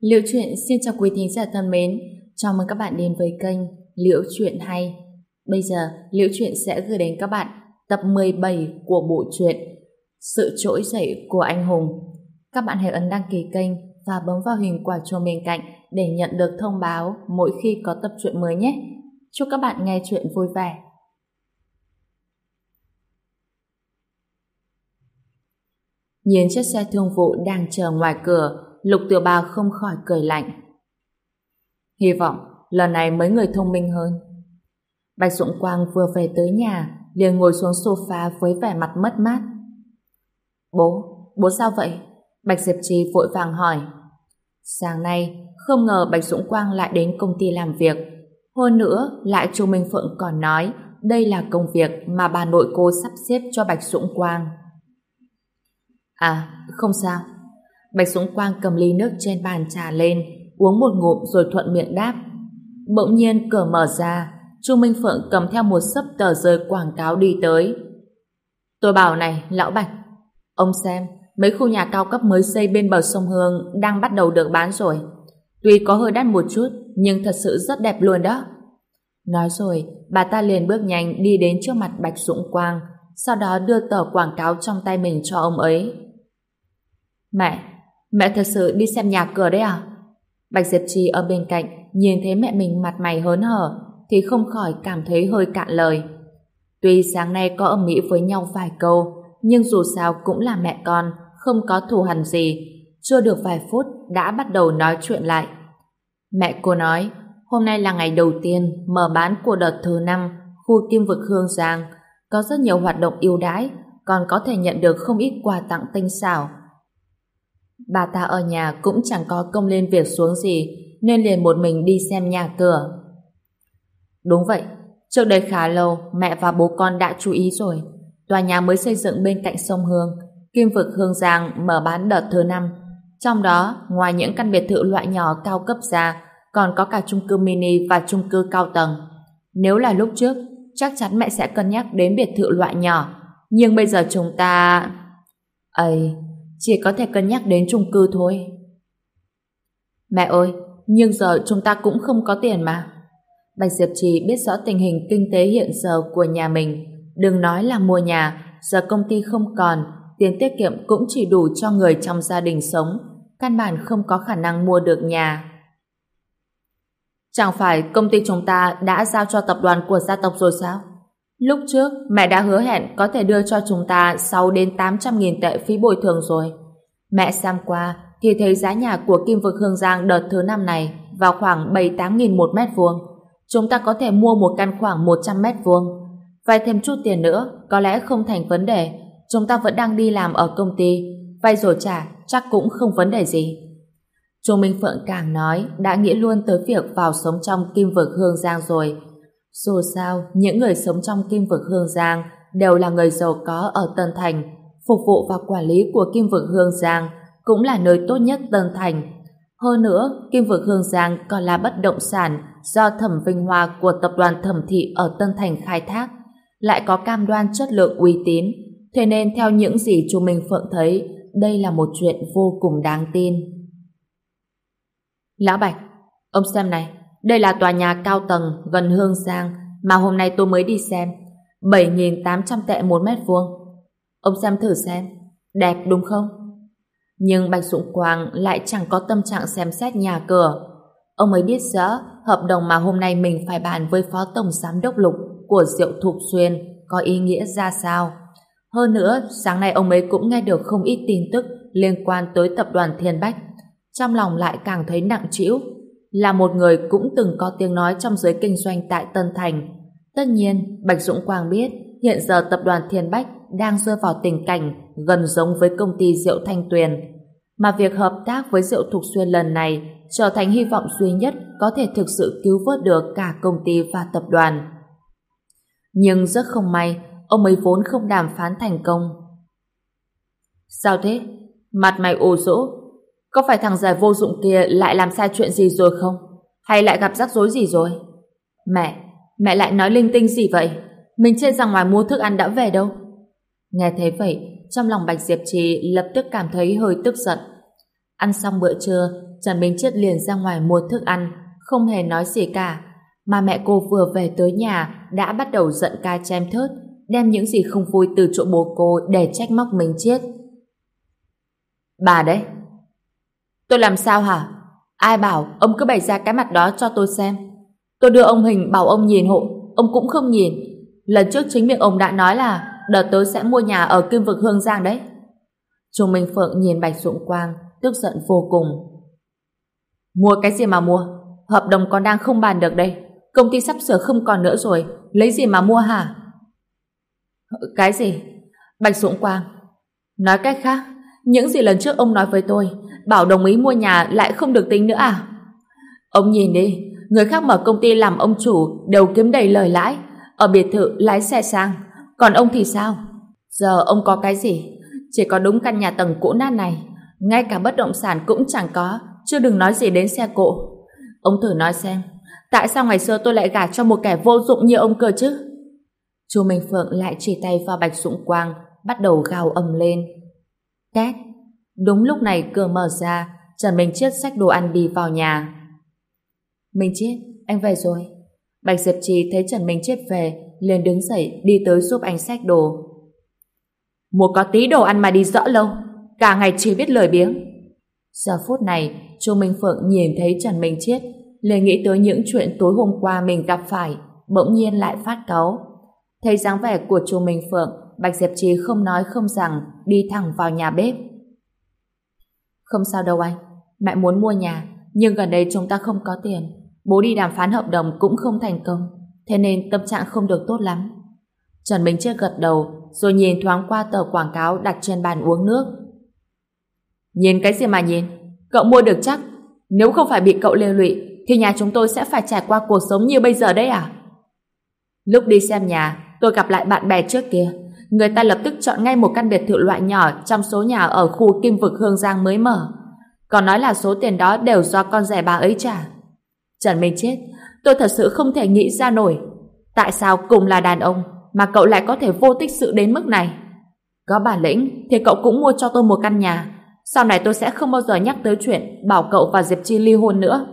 Liễu Chuyện xin chào quý thính giả thân mến, chào mừng các bạn đến với kênh Liễu Chuyện Hay. Bây giờ, Liễu Chuyện sẽ gửi đến các bạn tập 17 của bộ truyện Sự trỗi dậy của anh hùng. Các bạn hãy ấn đăng ký kênh và bấm vào hình quả chuông bên cạnh để nhận được thông báo mỗi khi có tập truyện mới nhé. Chúc các bạn nghe chuyện vui vẻ. Nhìn chiếc xe thương vụ đang chờ ngoài cửa, Lục Tiểu Ba không khỏi cười lạnh. Hy vọng lần này mấy người thông minh hơn. Bạch Dũng Quang vừa về tới nhà, liền ngồi xuống sofa với vẻ mặt mất mát. Bố, bố sao vậy? Bạch Diệp Trì vội vàng hỏi. Sáng nay, không ngờ Bạch Dũng Quang lại đến công ty làm việc. Hơn nữa, lại Chu Minh Phượng còn nói đây là công việc mà bà nội cô sắp xếp cho Bạch Dũng Quang. À, không sao. Bạch Dũng Quang cầm ly nước trên bàn trà lên, uống một ngụm rồi thuận miệng đáp. Bỗng nhiên cửa mở ra, Chu Minh Phượng cầm theo một sấp tờ rơi quảng cáo đi tới. Tôi bảo này, lão Bạch, ông xem, mấy khu nhà cao cấp mới xây bên bờ sông Hương đang bắt đầu được bán rồi. Tuy có hơi đắt một chút, nhưng thật sự rất đẹp luôn đó. Nói rồi, bà ta liền bước nhanh đi đến trước mặt Bạch Dũng Quang, sau đó đưa tờ quảng cáo trong tay mình cho ông ấy. Mẹ, mẹ thật sự đi xem nhà cửa đấy à? Bạch Diệp Trì ở bên cạnh nhìn thấy mẹ mình mặt mày hớn hở thì không khỏi cảm thấy hơi cạn lời. Tuy sáng nay có âm mỹ với nhau vài câu, nhưng dù sao cũng là mẹ con, không có thù hằn gì chưa được vài phút đã bắt đầu nói chuyện lại. Mẹ cô nói, hôm nay là ngày đầu tiên mở bán của đợt thứ năm, khu kim vực Hương Giang có rất nhiều hoạt động ưu đãi, còn có thể nhận được không ít quà tặng tinh xảo Bà ta ở nhà cũng chẳng có công lên việc xuống gì nên liền một mình đi xem nhà cửa. Đúng vậy, trước đây khá lâu mẹ và bố con đã chú ý rồi. Tòa nhà mới xây dựng bên cạnh sông Hương, Kim vực Hương Giang mở bán đợt thứ năm. Trong đó, ngoài những căn biệt thự loại nhỏ cao cấp ra, còn có cả chung cư mini và chung cư cao tầng. Nếu là lúc trước, chắc chắn mẹ sẽ cân nhắc đến biệt thự loại nhỏ. Nhưng bây giờ chúng ta... Ây, chỉ có thể cân nhắc đến chung cư thôi. Mẹ ơi, nhưng giờ chúng ta cũng không có tiền mà. Bạch Diệp Trì biết rõ tình hình kinh tế hiện giờ của nhà mình. Đừng nói là mua nhà, giờ công ty không còn, tiền tiết kiệm cũng chỉ đủ cho người trong gia đình sống, căn bản không có khả năng mua được nhà. Chẳng phải công ty chúng ta đã giao cho tập đoàn của gia tộc rồi sao? Lúc trước, mẹ đã hứa hẹn có thể đưa cho chúng ta 6 đến 800 nghìn tệ phí bồi thường rồi. Mẹ xem qua thì thấy giá nhà của Kim Vực Hương Giang đợt thứ năm này vào khoảng 7-8 nghìn một mét vuông. Chúng ta có thể mua một căn khoảng 100 mét vuông. Vay thêm chút tiền nữa, có lẽ không thành vấn đề. Chúng ta vẫn đang đi làm ở công ty. Vay rồi trả, chắc cũng không vấn đề gì. Chu Minh Phượng càng nói, đã nghĩ luôn tới việc vào sống trong Kim Vực Hương Giang rồi. Dù sao, những người sống trong Kim Vực Hương Giang đều là người giàu có ở Tân Thành, phục vụ và quản lý của Kim Vực Hương Giang cũng là nơi tốt nhất Tân Thành. Hơn nữa, Kim Vực Hương Giang còn là bất động sản do Thẩm Vinh Hoa của tập đoàn Thẩm Thị ở Tân Thành khai thác, lại có cam đoan chất lượng uy tín. Thế nên theo những gì chú Minh Phượng thấy, đây là một chuyện vô cùng đáng tin. Lão Bạch, ông xem này, đây là tòa nhà cao tầng gần Hương Giang mà hôm nay tôi mới đi xem. 7.800 tệ một mét vuông. Ông xem thử xem. Đẹp đúng không? Nhưng Bạch Dũng Quang lại chẳng có tâm trạng xem xét nhà cửa. Ông mới biết rõ hợp đồng mà hôm nay mình phải bàn với Phó Tổng Giám Đốc Lục của Diệu Thục Xuyên có ý nghĩa ra sao. Hơn nữa, sáng nay ông ấy cũng nghe được không ít tin tức liên quan tới tập đoàn Thiên Bách. Trong lòng lại càng thấy nặng trĩu là một người cũng từng có tiếng nói trong giới kinh doanh tại Tân Thành. Tất nhiên, Bạch Dũng Quang biết hiện giờ tập đoàn Thiên Bách đang rơi vào tình cảnh gần giống với công ty Diệu Thanh Tuyền. Mà việc hợp tác với Diệu Thục Xuyên lần này trở thành hy vọng duy nhất có thể thực sự cứu vớt được cả công ty và tập đoàn. Nhưng rất không may, ông ấy vốn không đàm phán thành công. Sao thế? Mặt mày ồ rỗ, có phải thằng già vô dụng kia lại làm sai chuyện gì rồi không? Hay lại gặp rắc rối gì rồi? Mẹ, mẹ lại nói linh tinh gì vậy? Mình chưa ra ngoài mua thức ăn đã về đâu. Nghe thấy vậy, trong lòng Bạch Diệp Trì lập tức cảm thấy hơi tức giận. Ăn xong bữa trưa, Trần Minh Chết liền ra ngoài mua thức ăn, không hề nói gì cả. Mà mẹ cô vừa về tới nhà đã bắt đầu giận ca chém thớt, đem những gì không vui từ chỗ bố cô để trách móc Minh Chết. Bà đấy. Tôi làm sao hả? Ai bảo ông cứ bày ra cái mặt đó cho tôi xem. Tôi đưa ông hình bảo ông nhìn hộ, ông cũng không nhìn. Lần trước chính miệng ông đã nói là đợt tới sẽ mua nhà ở Kim Vực Hương Giang đấy. Trung Minh Phượng nhìn Bạch Dũng Quang, tức giận vô cùng. Mua cái gì mà mua? Hợp đồng còn đang không bàn được đây. Công ty sắp sửa không còn nữa rồi. Lấy gì mà mua hả? Cái gì? Bạch Dũng Quang. Nói cách khác, những gì lần trước ông nói với tôi, bảo đồng ý mua nhà lại không được tính nữa à? Ông nhìn đi, người khác mở công ty làm ông chủ đều kiếm đầy lời lãi, ở biệt thự lái xe sang. Còn ông thì sao? Giờ ông có cái gì? Chỉ có đúng căn nhà tầng cũ nát này. Ngay cả bất động sản cũng chẳng có, chưa đừng nói gì đến xe cộ. Ông thử nói xem, tại sao ngày xưa tôi lại gả cho một kẻ vô dụng như ông cơ chứ? Chu Minh Phượng lại chỉ tay vào Bạch Dũng Quang, bắt đầu gào ầm lên. Két! Đúng lúc này cửa mở ra, Trần Minh Chiết xách đồ ăn đi vào nhà. Minh Chiết, anh về rồi. Bạch Diệp Trì thấy Trần Minh Chiết về, liền đứng dậy đi tới giúp anh xách đồ. Mua có tí đồ ăn mà đi dỡ lâu, cả ngày chỉ biết lời biếng. Giờ phút này, Chu Minh Phượng nhìn thấy Trần Minh Chiết, liền nghĩ tới những chuyện tối hôm qua mình gặp phải, bỗng nhiên lại phát cáu. Thấy dáng vẻ của Chu Minh Phượng, Bạch Diệp Trì không nói không rằng, đi thẳng vào nhà bếp. Không sao đâu anh, mẹ muốn mua nhà, nhưng gần đây chúng ta không có tiền. Bố đi đàm phán hợp đồng cũng không thành công, thế nên tâm trạng không được tốt lắm. Trần Minh Chiết gật đầu, rồi nhìn thoáng qua tờ quảng cáo đặt trên bàn uống nước. Nhìn cái gì mà nhìn? Cậu mua được chắc. Nếu không phải bị cậu lêu lụy, thì nhà chúng tôi sẽ phải trải qua cuộc sống như bây giờ đấy à? Lúc đi xem nhà, tôi gặp lại bạn bè trước kia. Người ta lập tức chọn ngay một căn biệt thự loại nhỏ trong số nhà ở khu Kim Vực Hương Giang mới mở. Còn nói là số tiền đó đều do con rẻ bà ấy trả. Trần Minh chết, tôi thật sự không thể nghĩ ra nổi. Tại sao cùng là đàn ông mà cậu lại có thể vô tích sự đến mức này? Có bản lĩnh thì cậu cũng mua cho tôi một căn nhà. Sau này tôi sẽ không bao giờ nhắc tới chuyện bảo cậu và Diệp Chi ly hôn nữa.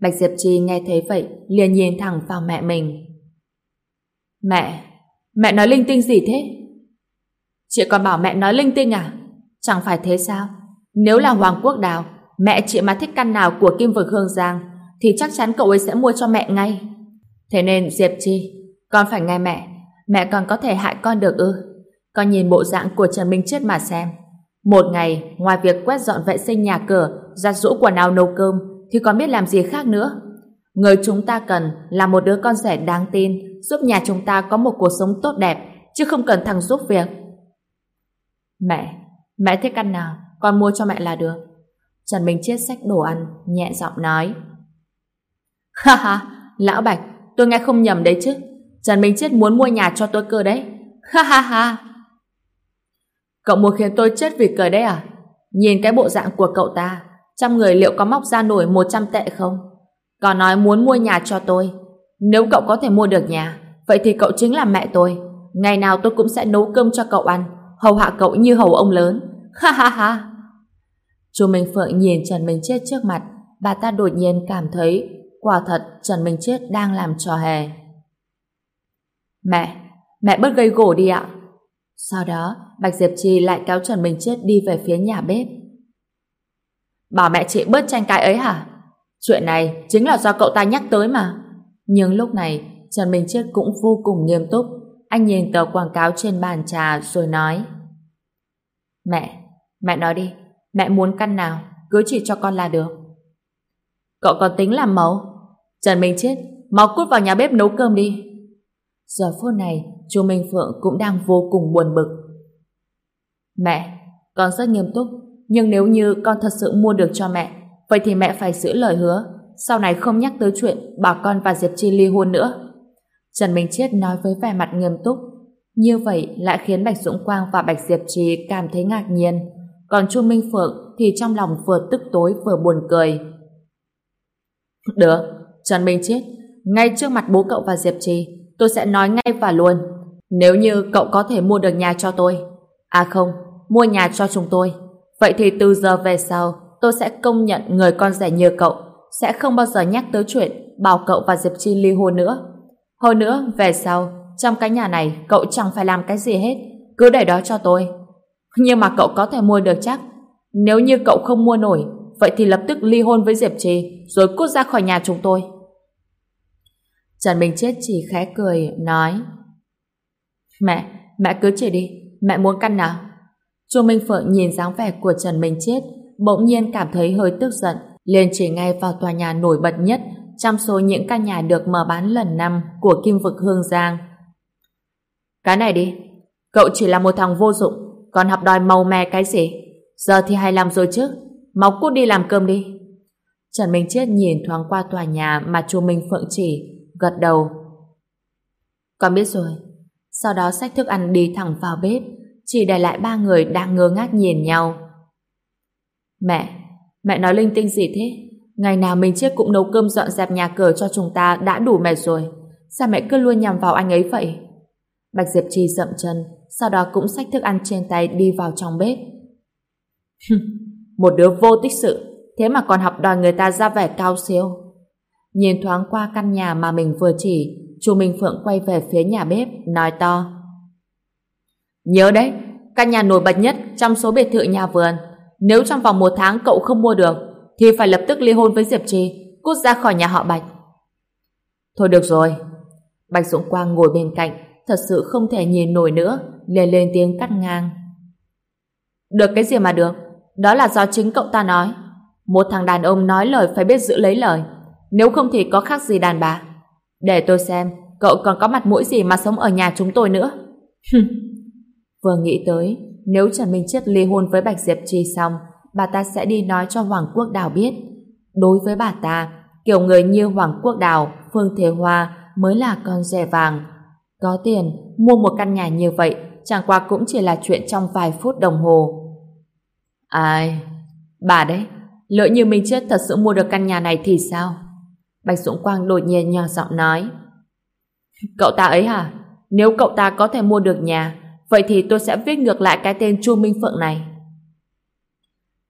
Bạch Diệp Chi nghe thấy vậy liền nhìn thẳng vào mẹ mình. Mẹ, mẹ nói linh tinh gì thế? Chị còn bảo mẹ nói linh tinh à? Chẳng phải thế sao? Nếu là Hoàng Quốc Đào, mẹ chị mà thích căn nào của Kim Vực Hương Giang, thì chắc chắn cậu ấy sẽ mua cho mẹ ngay. Thế nên Diệp Chi, con phải nghe mẹ, mẹ còn có thể hại con được ư? Con nhìn bộ dạng của Trần Minh Chết mà xem. Một ngày, ngoài việc quét dọn vệ sinh nhà cửa, giặt rũ quần áo nấu cơm, thì còn biết làm gì khác nữa. Người chúng ta cần là một đứa con rể đáng tin, giúp nhà chúng ta có một cuộc sống tốt đẹp, chứ không cần thằng giúp việc. Mẹ, mẹ thích ăn nào, con mua cho mẹ là được. Trần Minh Chiết xách đồ ăn, nhẹ giọng nói. Ha ha, lão Bạch, tôi nghe không nhầm đấy chứ. Trần Minh chết muốn mua nhà cho tôi cơ đấy. Ha ha ha. Cậu muốn khiến tôi chết vì cười đấy à? Nhìn cái bộ dạng của cậu ta, trăm người liệu có móc ra nổi 100 tệ không? Còn nói muốn mua nhà cho tôi. Nếu cậu có thể mua được nhà, vậy thì cậu chính là mẹ tôi. Ngày nào tôi cũng sẽ nấu cơm cho cậu ăn, hầu hạ cậu như hầu ông lớn. Ha ha ha. Chu Minh Phượng nhìn Trần Minh Chết trước mặt, bà ta đột nhiên cảm thấy quả thật Trần Minh Chết đang làm trò hề. Mẹ, mẹ bớt gây gổ đi ạ. Sau đó, Bạch Diệp Trì lại kéo Trần Minh Chết đi về phía nhà bếp. Bảo mẹ chị bớt tranh cãi ấy hả? Chuyện này chính là do cậu ta nhắc tới mà. Nhưng lúc này, Trần Minh Chết cũng vô cùng nghiêm túc. Anh nhìn tờ quảng cáo trên bàn trà rồi nói Mẹ, mẹ nói đi, mẹ muốn căn nào, cứ chỉ cho con là được. Cậu còn tính làm mẫu? Trần Minh Chết, mau cút vào nhà bếp nấu cơm đi. Giờ phút này, chú Minh Phượng cũng đang vô cùng buồn bực. Mẹ, con rất nghiêm túc, nhưng nếu như con thật sự mua được cho mẹ, vậy thì mẹ phải giữ lời hứa, sau này không nhắc tới chuyện bà con và Diệp Chi ly hôn nữa. Trần Minh Chiết nói với vẻ mặt nghiêm túc, như vậy lại khiến Bạch Dũng Quang và Bạch Diệp Trì cảm thấy ngạc nhiên, còn Chu Minh Phượng thì trong lòng vừa tức tối vừa buồn cười. Được, Trần Minh Chiết, ngay trước mặt bố cậu và Diệp Trì, tôi sẽ nói ngay và luôn. Nếu như cậu có thể mua được nhà cho tôi, à không, mua nhà cho chúng tôi, Vậy thì từ giờ về sau, tôi sẽ công nhận người con rẻ như cậu, sẽ không bao giờ nhắc tới chuyện bảo cậu và Diệp Chi ly hôn nữa. Hơn nữa, về sau, trong cái nhà này cậu chẳng phải làm cái gì hết, cứ để đó cho tôi. Nhưng mà cậu có thể mua được chắc. Nếu như cậu không mua nổi, vậy thì lập tức ly hôn với Diệp Trì, rồi cút ra khỏi nhà chúng tôi. Trần Minh Chết chỉ khẽ cười, nói Mẹ, mẹ cứ chỉ đi, mẹ muốn căn nào? Chu Minh Phượng nhìn dáng vẻ của Trần Minh Chết, bỗng nhiên cảm thấy hơi tức giận, liền chỉ ngay vào tòa nhà nổi bật nhất trong số những căn nhà được mở bán lần năm của Kim Vực Hương Giang. Cái này đi, cậu chỉ là một thằng vô dụng, còn học đòi màu mè cái gì? Giờ thì hay làm rồi chứ, mau cút đi làm cơm đi. Trần Minh Chết nhìn thoáng qua tòa nhà mà chu Minh Phượng chỉ, gật đầu. Con biết rồi. Sau đó xách thức ăn đi thẳng vào bếp, chỉ để lại ba người đang ngơ ngác nhìn nhau. Mẹ, mẹ nói linh tinh gì thế? Ngày nào mình chết cũng nấu cơm dọn dẹp nhà cửa cho chúng ta đã đủ mệt rồi. Sao mẹ cứ luôn nhằm vào anh ấy vậy? Bạch Diệp Trì dậm chân, sau đó cũng xách thức ăn trên tay đi vào trong bếp. Một đứa vô tích sự, thế mà còn học đòi người ta ra vẻ cao siêu. Nhìn thoáng qua căn nhà mà mình vừa chỉ, chú Minh Phượng quay về phía nhà bếp, nói to. Nhớ đấy, căn nhà nổi bật nhất trong số biệt thự nhà vườn. Nếu trong vòng một tháng cậu không mua được, thì phải lập tức ly hôn với Diệp Trì, cút ra khỏi nhà họ Bạch. Thôi được rồi. Bạch Dũng Quang ngồi bên cạnh, thật sự không thể nhìn nổi nữa, liền lên tiếng cắt ngang. Được cái gì mà được, đó là do chính cậu ta nói. Một thằng đàn ông nói lời phải biết giữ lấy lời, nếu không thì có khác gì đàn bà. Để tôi xem, cậu còn có mặt mũi gì mà sống ở nhà chúng tôi nữa. Vừa nghĩ tới, nếu Trần Minh Chết ly hôn với Bạch Diệp Trì xong, bà ta sẽ đi nói cho Hoàng Quốc Đào biết. Đối với bà ta, kiểu người như Hoàng Quốc Đào, Phương Thế Hoa mới là con rẻ vàng. Có tiền, mua một căn nhà như vậy chẳng qua cũng chỉ là chuyện trong vài phút đồng hồ. Ai? Bà đấy, lỡ như mình chết thật sự mua được căn nhà này thì sao? Bạch Dũng Quang đột nhiên nhỏ giọng nói. Cậu ta ấy hả? Nếu cậu ta có thể mua được nhà, vậy thì tôi sẽ viết ngược lại cái tên Chu Minh Phượng này.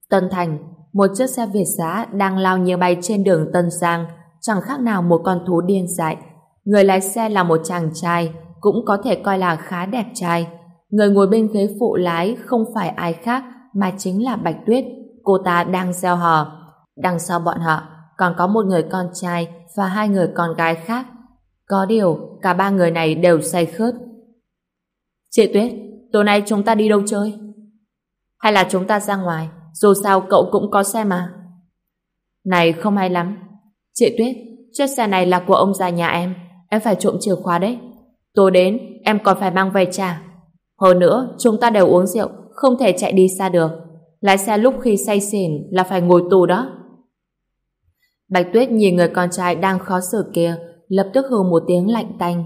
Tân Thành, một chiếc xe Việt giá đang lao như bay trên đường Tân Giang, chẳng khác nào một con thú điên dại. Người lái xe là một chàng trai, cũng có thể coi là khá đẹp trai. Người ngồi bên ghế phụ lái không phải ai khác mà chính là Bạch Tuyết, cô ta đang gieo hò. Đằng sau bọn họ còn có một người con trai và hai người con gái khác. Có điều, cả ba người này đều say khướt. Chị Tuyết, tối nay chúng ta đi đâu chơi? Hay là chúng ta ra ngoài, dù sao cậu cũng có xe mà. Này không hay lắm. Chị Tuyết, chiếc xe này là của ông già nhà em, em phải trộm chìa khóa đấy. Tối đến, em còn phải mang về trả. Hơn nữa, chúng ta đều uống rượu, không thể chạy đi xa được. Lái xe lúc khi say xỉn là phải ngồi tù đó. Bạch Tuyết nhìn người con trai đang khó xử kia, lập tức hừ một tiếng lạnh tanh.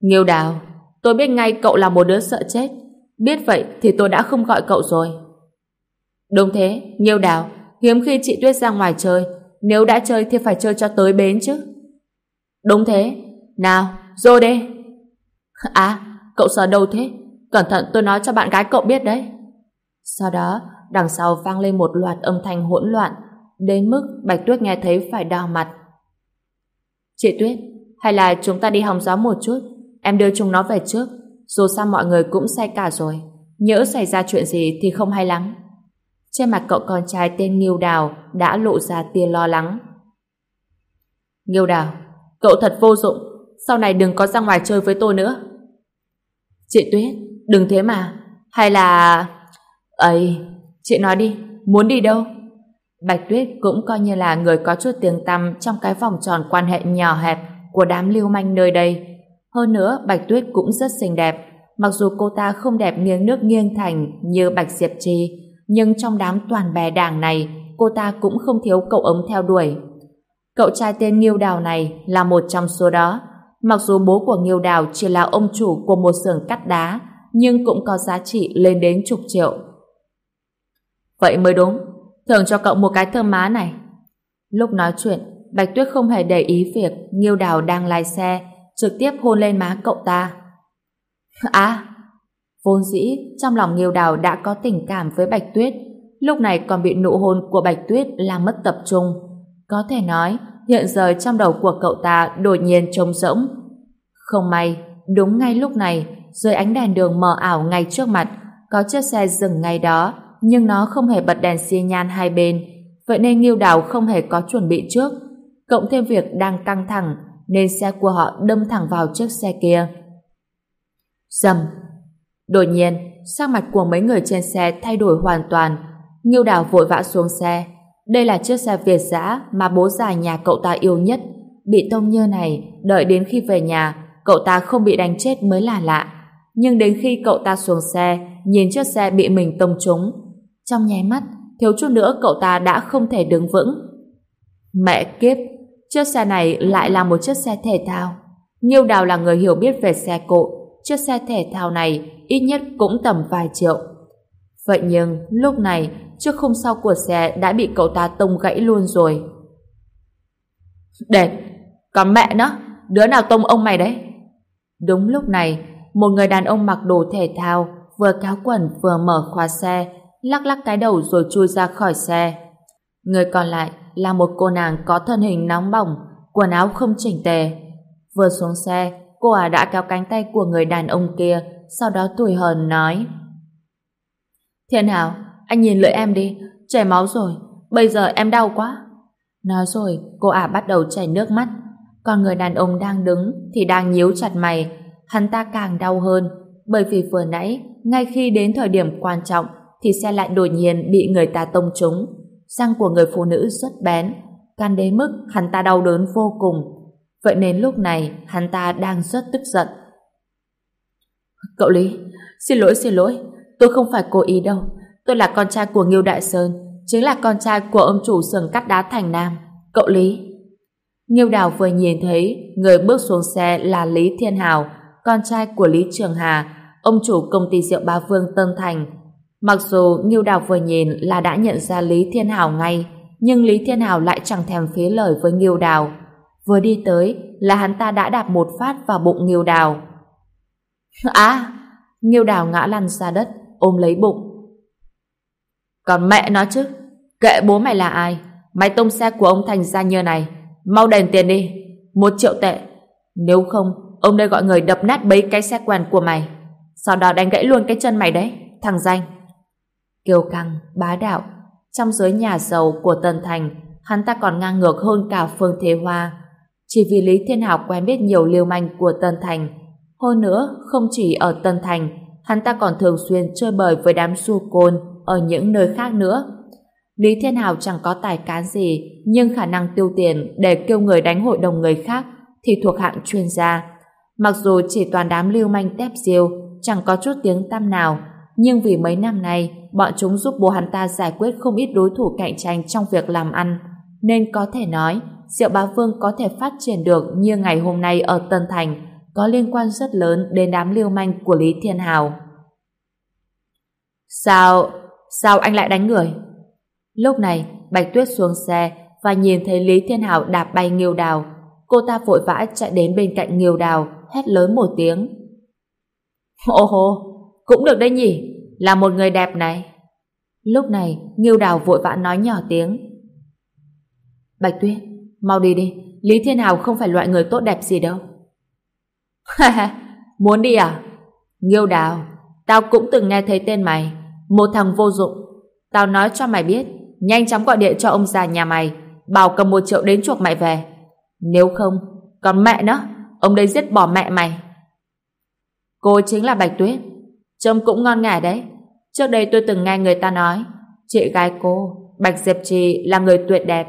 Nghiêu đào, tôi biết ngay cậu là một đứa sợ chết. Biết vậy thì tôi đã không gọi cậu rồi. Đúng thế, nhiều đào, hiếm khi chị Tuyết ra ngoài chơi, nếu đã chơi thì phải chơi cho tới bến chứ. Đúng thế, nào, rồi đi À, cậu sợ đâu thế? Cẩn thận tôi nói cho bạn gái cậu biết đấy. Sau đó, đằng sau vang lên một loạt âm thanh hỗn loạn, đến mức Bạch Tuyết nghe thấy phải đau mặt. Chị Tuyết, hay là chúng ta đi hòng gió một chút, em đưa chúng nó về trước, dù sao mọi người cũng say cả rồi, nhỡ xảy ra chuyện gì thì không hay lắm. Trên mặt cậu con trai tên Nghiêu Đào đã lộ ra tia lo lắng. Nghiêu Đào, cậu thật vô dụng, sau này đừng có ra ngoài chơi với tôi nữa. Chị Tuyết, đừng thế mà, hay là... ấy, chị nói đi, muốn đi đâu? Bạch Tuyết cũng coi như là người có chút tiếng tăm trong cái vòng tròn quan hệ nhỏ hẹp của đám lưu manh nơi đây. Hơn nữa, Bạch Tuyết cũng rất xinh đẹp. Mặc dù cô ta không đẹp nghiêng nước nghiêng thành như Bạch Diệp Trì, nhưng trong đám toàn bè đảng này, cô ta cũng không thiếu cậu ống theo đuổi. Cậu trai tên Nghiêu Đào này là một trong số đó. Mặc dù bố của Nghiêu Đào chỉ là ông chủ của một xưởng cắt đá, nhưng cũng có giá trị lên đến chục triệu. Vậy mới đúng, thưởng cho cậu một cái thơm má này. Lúc nói chuyện, Bạch Tuyết không hề để ý việc Nghiêu Đào đang lái xe, trực tiếp hôn lên má cậu ta. À, Vốn dĩ, trong lòng Nghiêu Đào đã có tình cảm với Bạch Tuyết, lúc này còn bị nụ hôn của Bạch Tuyết làm mất tập trung. Có thể nói, hiện giờ trong đầu của cậu ta đột nhiên trống rỗng. Không may, đúng ngay lúc này, dưới ánh đèn đường mờ ảo ngay trước mặt, có chiếc xe dừng ngay đó, nhưng nó không hề bật đèn xi nhan hai bên, vậy nên Nghiêu Đào không hề có chuẩn bị trước. Cộng thêm việc đang căng thẳng, nên xe của họ đâm thẳng vào chiếc xe kia. Dầm! Đột nhiên, sắc mặt của mấy người trên xe thay đổi hoàn toàn. Nghiêu Đào vội vã xuống xe. Đây là chiếc xe Việt giã mà bố già nhà cậu ta yêu nhất. Bị tông như này, đợi đến khi về nhà, cậu ta không bị đánh chết mới là lạ. Nhưng đến khi cậu ta xuống xe, nhìn chiếc xe bị mình tông trúng. Trong nháy mắt, thiếu chút nữa cậu ta đã không thể đứng vững. Mẹ kiếp, chiếc xe này lại là một chiếc xe thể thao. Nghiêu Đào là người hiểu biết về xe cộ, chiếc xe thể thao này ít nhất cũng tầm vài triệu. Vậy nhưng, lúc này, chiếc khung sau của xe đã bị cậu ta tông gãy luôn rồi. Đệt, còn mẹ nó, đứa nào tông ông mày đấy? Đúng lúc này, một người đàn ông mặc đồ thể thao, vừa cáo quần vừa mở khóa xe, lắc lắc cái đầu rồi chui ra khỏi xe. Người còn lại là một cô nàng có thân hình nóng bỏng, quần áo không chỉnh tề. Vừa xuống xe, cô à đã kéo cánh tay của người đàn ông kia, sau đó tủi hờn nói. Thiên Hảo, anh nhìn lưỡi em đi, chảy máu rồi, bây giờ em đau quá. Nói rồi, cô ả bắt đầu chảy nước mắt, còn người đàn ông đang đứng thì đang nhíu chặt mày, hắn ta càng đau hơn, bởi vì vừa nãy, ngay khi đến thời điểm quan trọng, thì xe lại đột nhiên bị người ta tông trúng. Răng của người phụ nữ rất bén, can đến mức hắn ta đau đớn vô cùng. Vậy nên lúc này hắn ta đang rất tức giận. Cậu Lý, xin lỗi xin lỗi, tôi không phải cố ý đâu. Tôi là con trai của Nghiêu Đại Sơn, chính là con trai của ông chủ xưởng cắt đá Thành Nam. Cậu Lý. Nghiêu Đào vừa nhìn thấy người bước xuống xe là Lý Thiên Hào, con trai của Lý Trường Hà, ông chủ công ty rượu Ba Vương Tân Thành. Mặc dù Nghiêu Đào vừa nhìn là đã nhận ra Lý Thiên Hào ngay, nhưng Lý Thiên Hào lại chẳng thèm phí lời với Nghiêu Đào. Vừa đi tới là hắn ta đã đạp một phát vào bụng Nghiêu Đào. À! Nghiêu Đào ngã lăn ra đất, ôm lấy bụng. Còn mẹ nó chứ, kệ bố mày là ai? Mày tông xe của ông Thành ra như này, mau đền tiền đi, một triệu tệ. Nếu không, ông đây gọi người đập nát bấy cái xe quen của mày. Sau đó đánh gãy luôn cái chân mày đấy, thằng danh. Kiêu căng, bá đạo, trong giới nhà giàu của Tân Thành, hắn ta còn ngang ngược hơn cả Phương Thế Hoa. Chỉ vì Lý Thiên Hảo quen biết nhiều liêu manh của Tân Thành. Hơn nữa, không chỉ ở Tân Thành, hắn ta còn thường xuyên chơi bời với đám su côn ở những nơi khác nữa. Lý Thiên Hảo chẳng có tài cán gì, nhưng khả năng tiêu tiền để kêu người đánh hội đồng người khác thì thuộc hạng chuyên gia. Mặc dù chỉ toàn đám lưu manh tép diêu, chẳng có chút tiếng tăm nào, nhưng vì mấy năm nay, bọn chúng giúp bố hắn ta giải quyết không ít đối thủ cạnh tranh trong việc làm ăn, nên có thể nói, Diệu Bá Vương có thể phát triển được như ngày hôm nay ở Tân Thành, có liên quan rất lớn đến đám lưu manh của Lý Thiên Hào. Sao, sao anh lại đánh người? Lúc này, Bạch Tuyết xuống xe và nhìn thấy Lý Thiên Hào đạp bay Nghiêu Đào. Cô ta vội vã chạy đến bên cạnh Nghiêu Đào, hét lớn một tiếng. ô hô cũng được đấy nhỉ, là một người đẹp này. Lúc này, Nghiêu Đào vội vã nói nhỏ tiếng. Bạch Tuyết, mau đi đi, Lý Thiên Hào không phải loại người tốt đẹp gì đâu. Ha ha, muốn đi à? Nghiêu Đào, tao cũng từng nghe thấy tên mày, một thằng vô dụng. Tao nói cho mày biết, nhanh chóng gọi điện cho ông già nhà mày, bảo cầm một triệu đến chuộc mày về. Nếu không, còn mẹ nó, ông đây giết bỏ mẹ mày. Cô chính là Bạch Tuyết, trông cũng ngon ngả đấy. Trước đây tôi từng nghe người ta nói, chị gái cô, Bạch Diệp Trì là người tuyệt đẹp.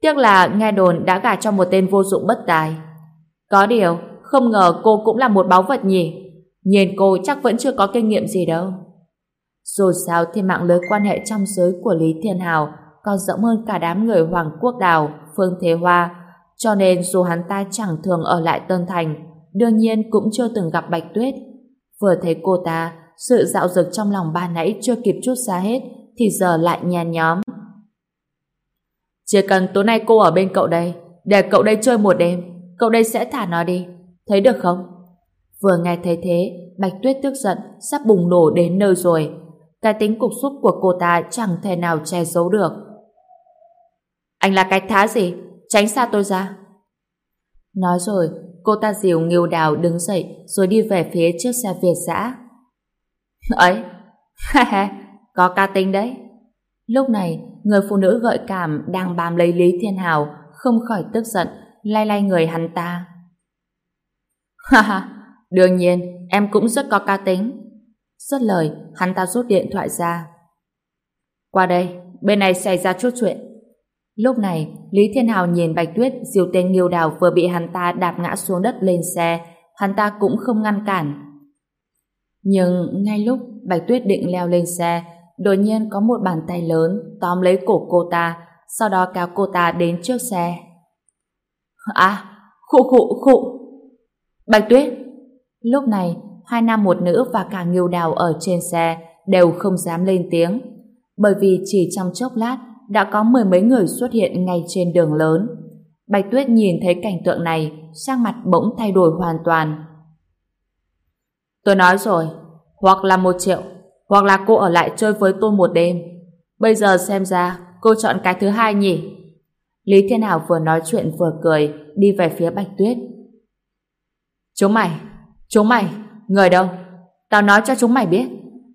Tiếc là nghe đồn đã gả cho một tên vô dụng bất tài. Có điều, không ngờ cô cũng là một báu vật nhỉ. Nhìn cô chắc vẫn chưa có kinh nghiệm gì đâu. Dù sao thì mạng lưới quan hệ trong giới của Lý Thiên Hào còn rộng hơn cả đám người Hoàng Quốc Đào, Phương Thế Hoa, cho nên dù hắn ta chẳng thường ở lại Tân Thành, đương nhiên cũng chưa từng gặp Bạch Tuyết. Vừa thấy cô ta, sự dạo dực trong lòng ba nãy chưa kịp chút ra hết, thì giờ lại nhàn nhóm. Chỉ cần tối nay cô ở bên cậu đây, để cậu đây chơi một đêm, cậu đây sẽ thả nó đi. Thấy được không? Vừa nghe thấy thế, Bạch Tuyết tức giận, sắp bùng nổ đến nơi rồi. Cái tính cục xúc của cô ta chẳng thể nào che giấu được. Anh là cái thá gì? Tránh xa tôi ra. Nói rồi, cô ta dìu Nghiêu Đào đứng dậy rồi đi về phía chiếc xe Việt giã. Ấy, ha ha, có ca tính đấy. Lúc này, người phụ nữ gợi cảm đang bám lấy Lý Thiên Hào không khỏi tức giận, lay lay người hắn ta. Ha ha, đương nhiên, em cũng rất có ca tính. Rất lời, hắn ta rút điện thoại ra. Qua đây, bên này xảy ra chút chuyện. Lúc này, Lý Thiên Hào nhìn Bạch Tuyết diều tên Nghiêu Đào vừa bị hắn ta đạp ngã xuống đất lên xe, hắn ta cũng không ngăn cản. Nhưng ngay lúc Bạch Tuyết định leo lên xe, đột nhiên có một bàn tay lớn tóm lấy cổ cô ta, sau đó kéo cô ta đến trước xe. À, khụ khụ khụ. Bạch Tuyết! Lúc này, hai nam một nữ và cả Nghiêu Đào ở trên xe đều không dám lên tiếng, bởi vì chỉ trong chốc lát đã có mười mấy người xuất hiện ngay trên đường lớn. Bạch Tuyết nhìn thấy cảnh tượng này, sang mặt bỗng thay đổi hoàn toàn. Tôi nói rồi, hoặc là một triệu, hoặc là cô ở lại chơi với tôi một đêm. Bây giờ xem ra, cô chọn cái thứ hai nhỉ? Lý Thiên Hảo vừa nói chuyện vừa cười, đi về phía Bạch Tuyết. Chúng mày, chúng mày, người đâu? Tao nói cho chúng mày biết,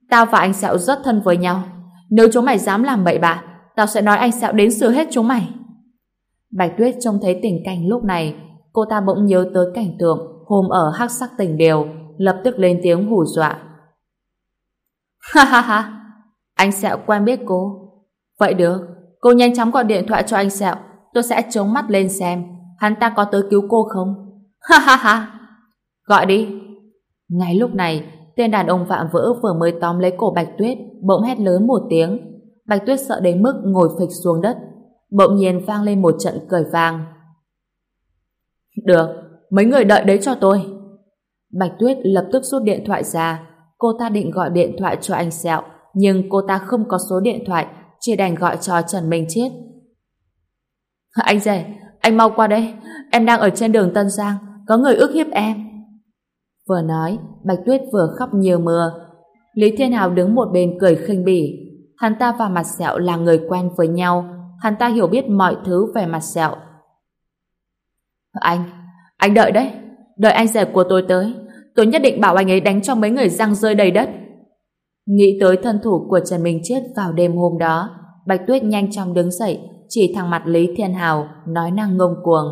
tao và anh Sẹo rất thân với nhau. Nếu chúng mày dám làm bậy bạ, tao sẽ nói anh Sẹo đến sửa hết chúng mày. Bạch Tuyết trông thấy tình cảnh lúc này, cô ta bỗng nhớ tới cảnh tượng hôm ở hắc sắc tình đều lập tức lên tiếng hù dọa. Ha ha ha, anh Sẹo quen biết cô. Vậy được, cô nhanh chóng gọi điện thoại cho anh Sẹo, tôi sẽ chống mắt lên xem, hắn ta có tới cứu cô không? Ha ha ha, gọi đi. Ngay lúc này, tên đàn ông vạm vỡ vừa mới tóm lấy cổ Bạch Tuyết, bỗng hét lớn một tiếng. Bạch Tuyết sợ đến mức ngồi phịch xuống đất, bỗng nhiên vang lên một trận cười vang. Được, mấy người đợi đấy cho tôi. Bạch Tuyết lập tức rút điện thoại ra, cô ta định gọi điện thoại cho anh Sẹo, nhưng cô ta không có số điện thoại, chỉ đành gọi cho Trần Minh Chiết. Anh rể, anh mau qua đây, em đang ở trên đường Tân Giang, có người ước hiếp em. Vừa nói, Bạch Tuyết vừa khóc nhiều mưa. Lý Thiên Hào đứng một bên cười khinh bỉ. Hắn ta và mặt sẹo là người quen với nhau, hắn ta hiểu biết mọi thứ về mặt sẹo. Anh, anh đợi đấy, đợi anh rể của tôi tới, tôi nhất định bảo anh ấy đánh cho mấy người răng rơi đầy đất. Nghĩ tới thân thủ của Trần Minh Chết vào đêm hôm đó, Bạch Tuyết nhanh chóng đứng dậy, chỉ thẳng mặt Lý Thiên Hào, nói năng ngông cuồng.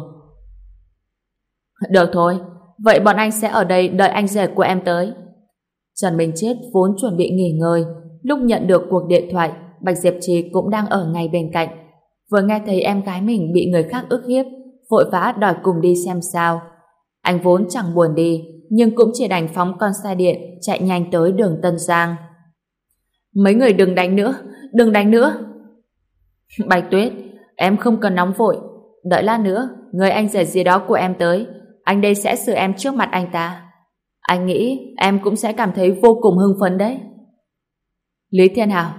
Được thôi, vậy bọn anh sẽ ở đây đợi anh rể của em tới. Trần Minh Chết vốn chuẩn bị nghỉ ngơi, lúc nhận được cuộc điện thoại, Bạch Diệp Trì cũng đang ở ngay bên cạnh. Vừa nghe thấy em gái mình bị người khác ức hiếp, vội vã đòi cùng đi xem sao. Anh vốn chẳng buồn đi, nhưng cũng chỉ đành phóng con xe điện chạy nhanh tới đường Tân Giang. Mấy người đừng đánh nữa, đừng đánh nữa. Bạch Tuyết, em không cần nóng vội. Đợi lát nữa, người anh rể gì đó của em tới, anh đây sẽ xử em trước mặt anh ta. Anh nghĩ em cũng sẽ cảm thấy vô cùng hưng phấn đấy. Lý Thiên Hảo,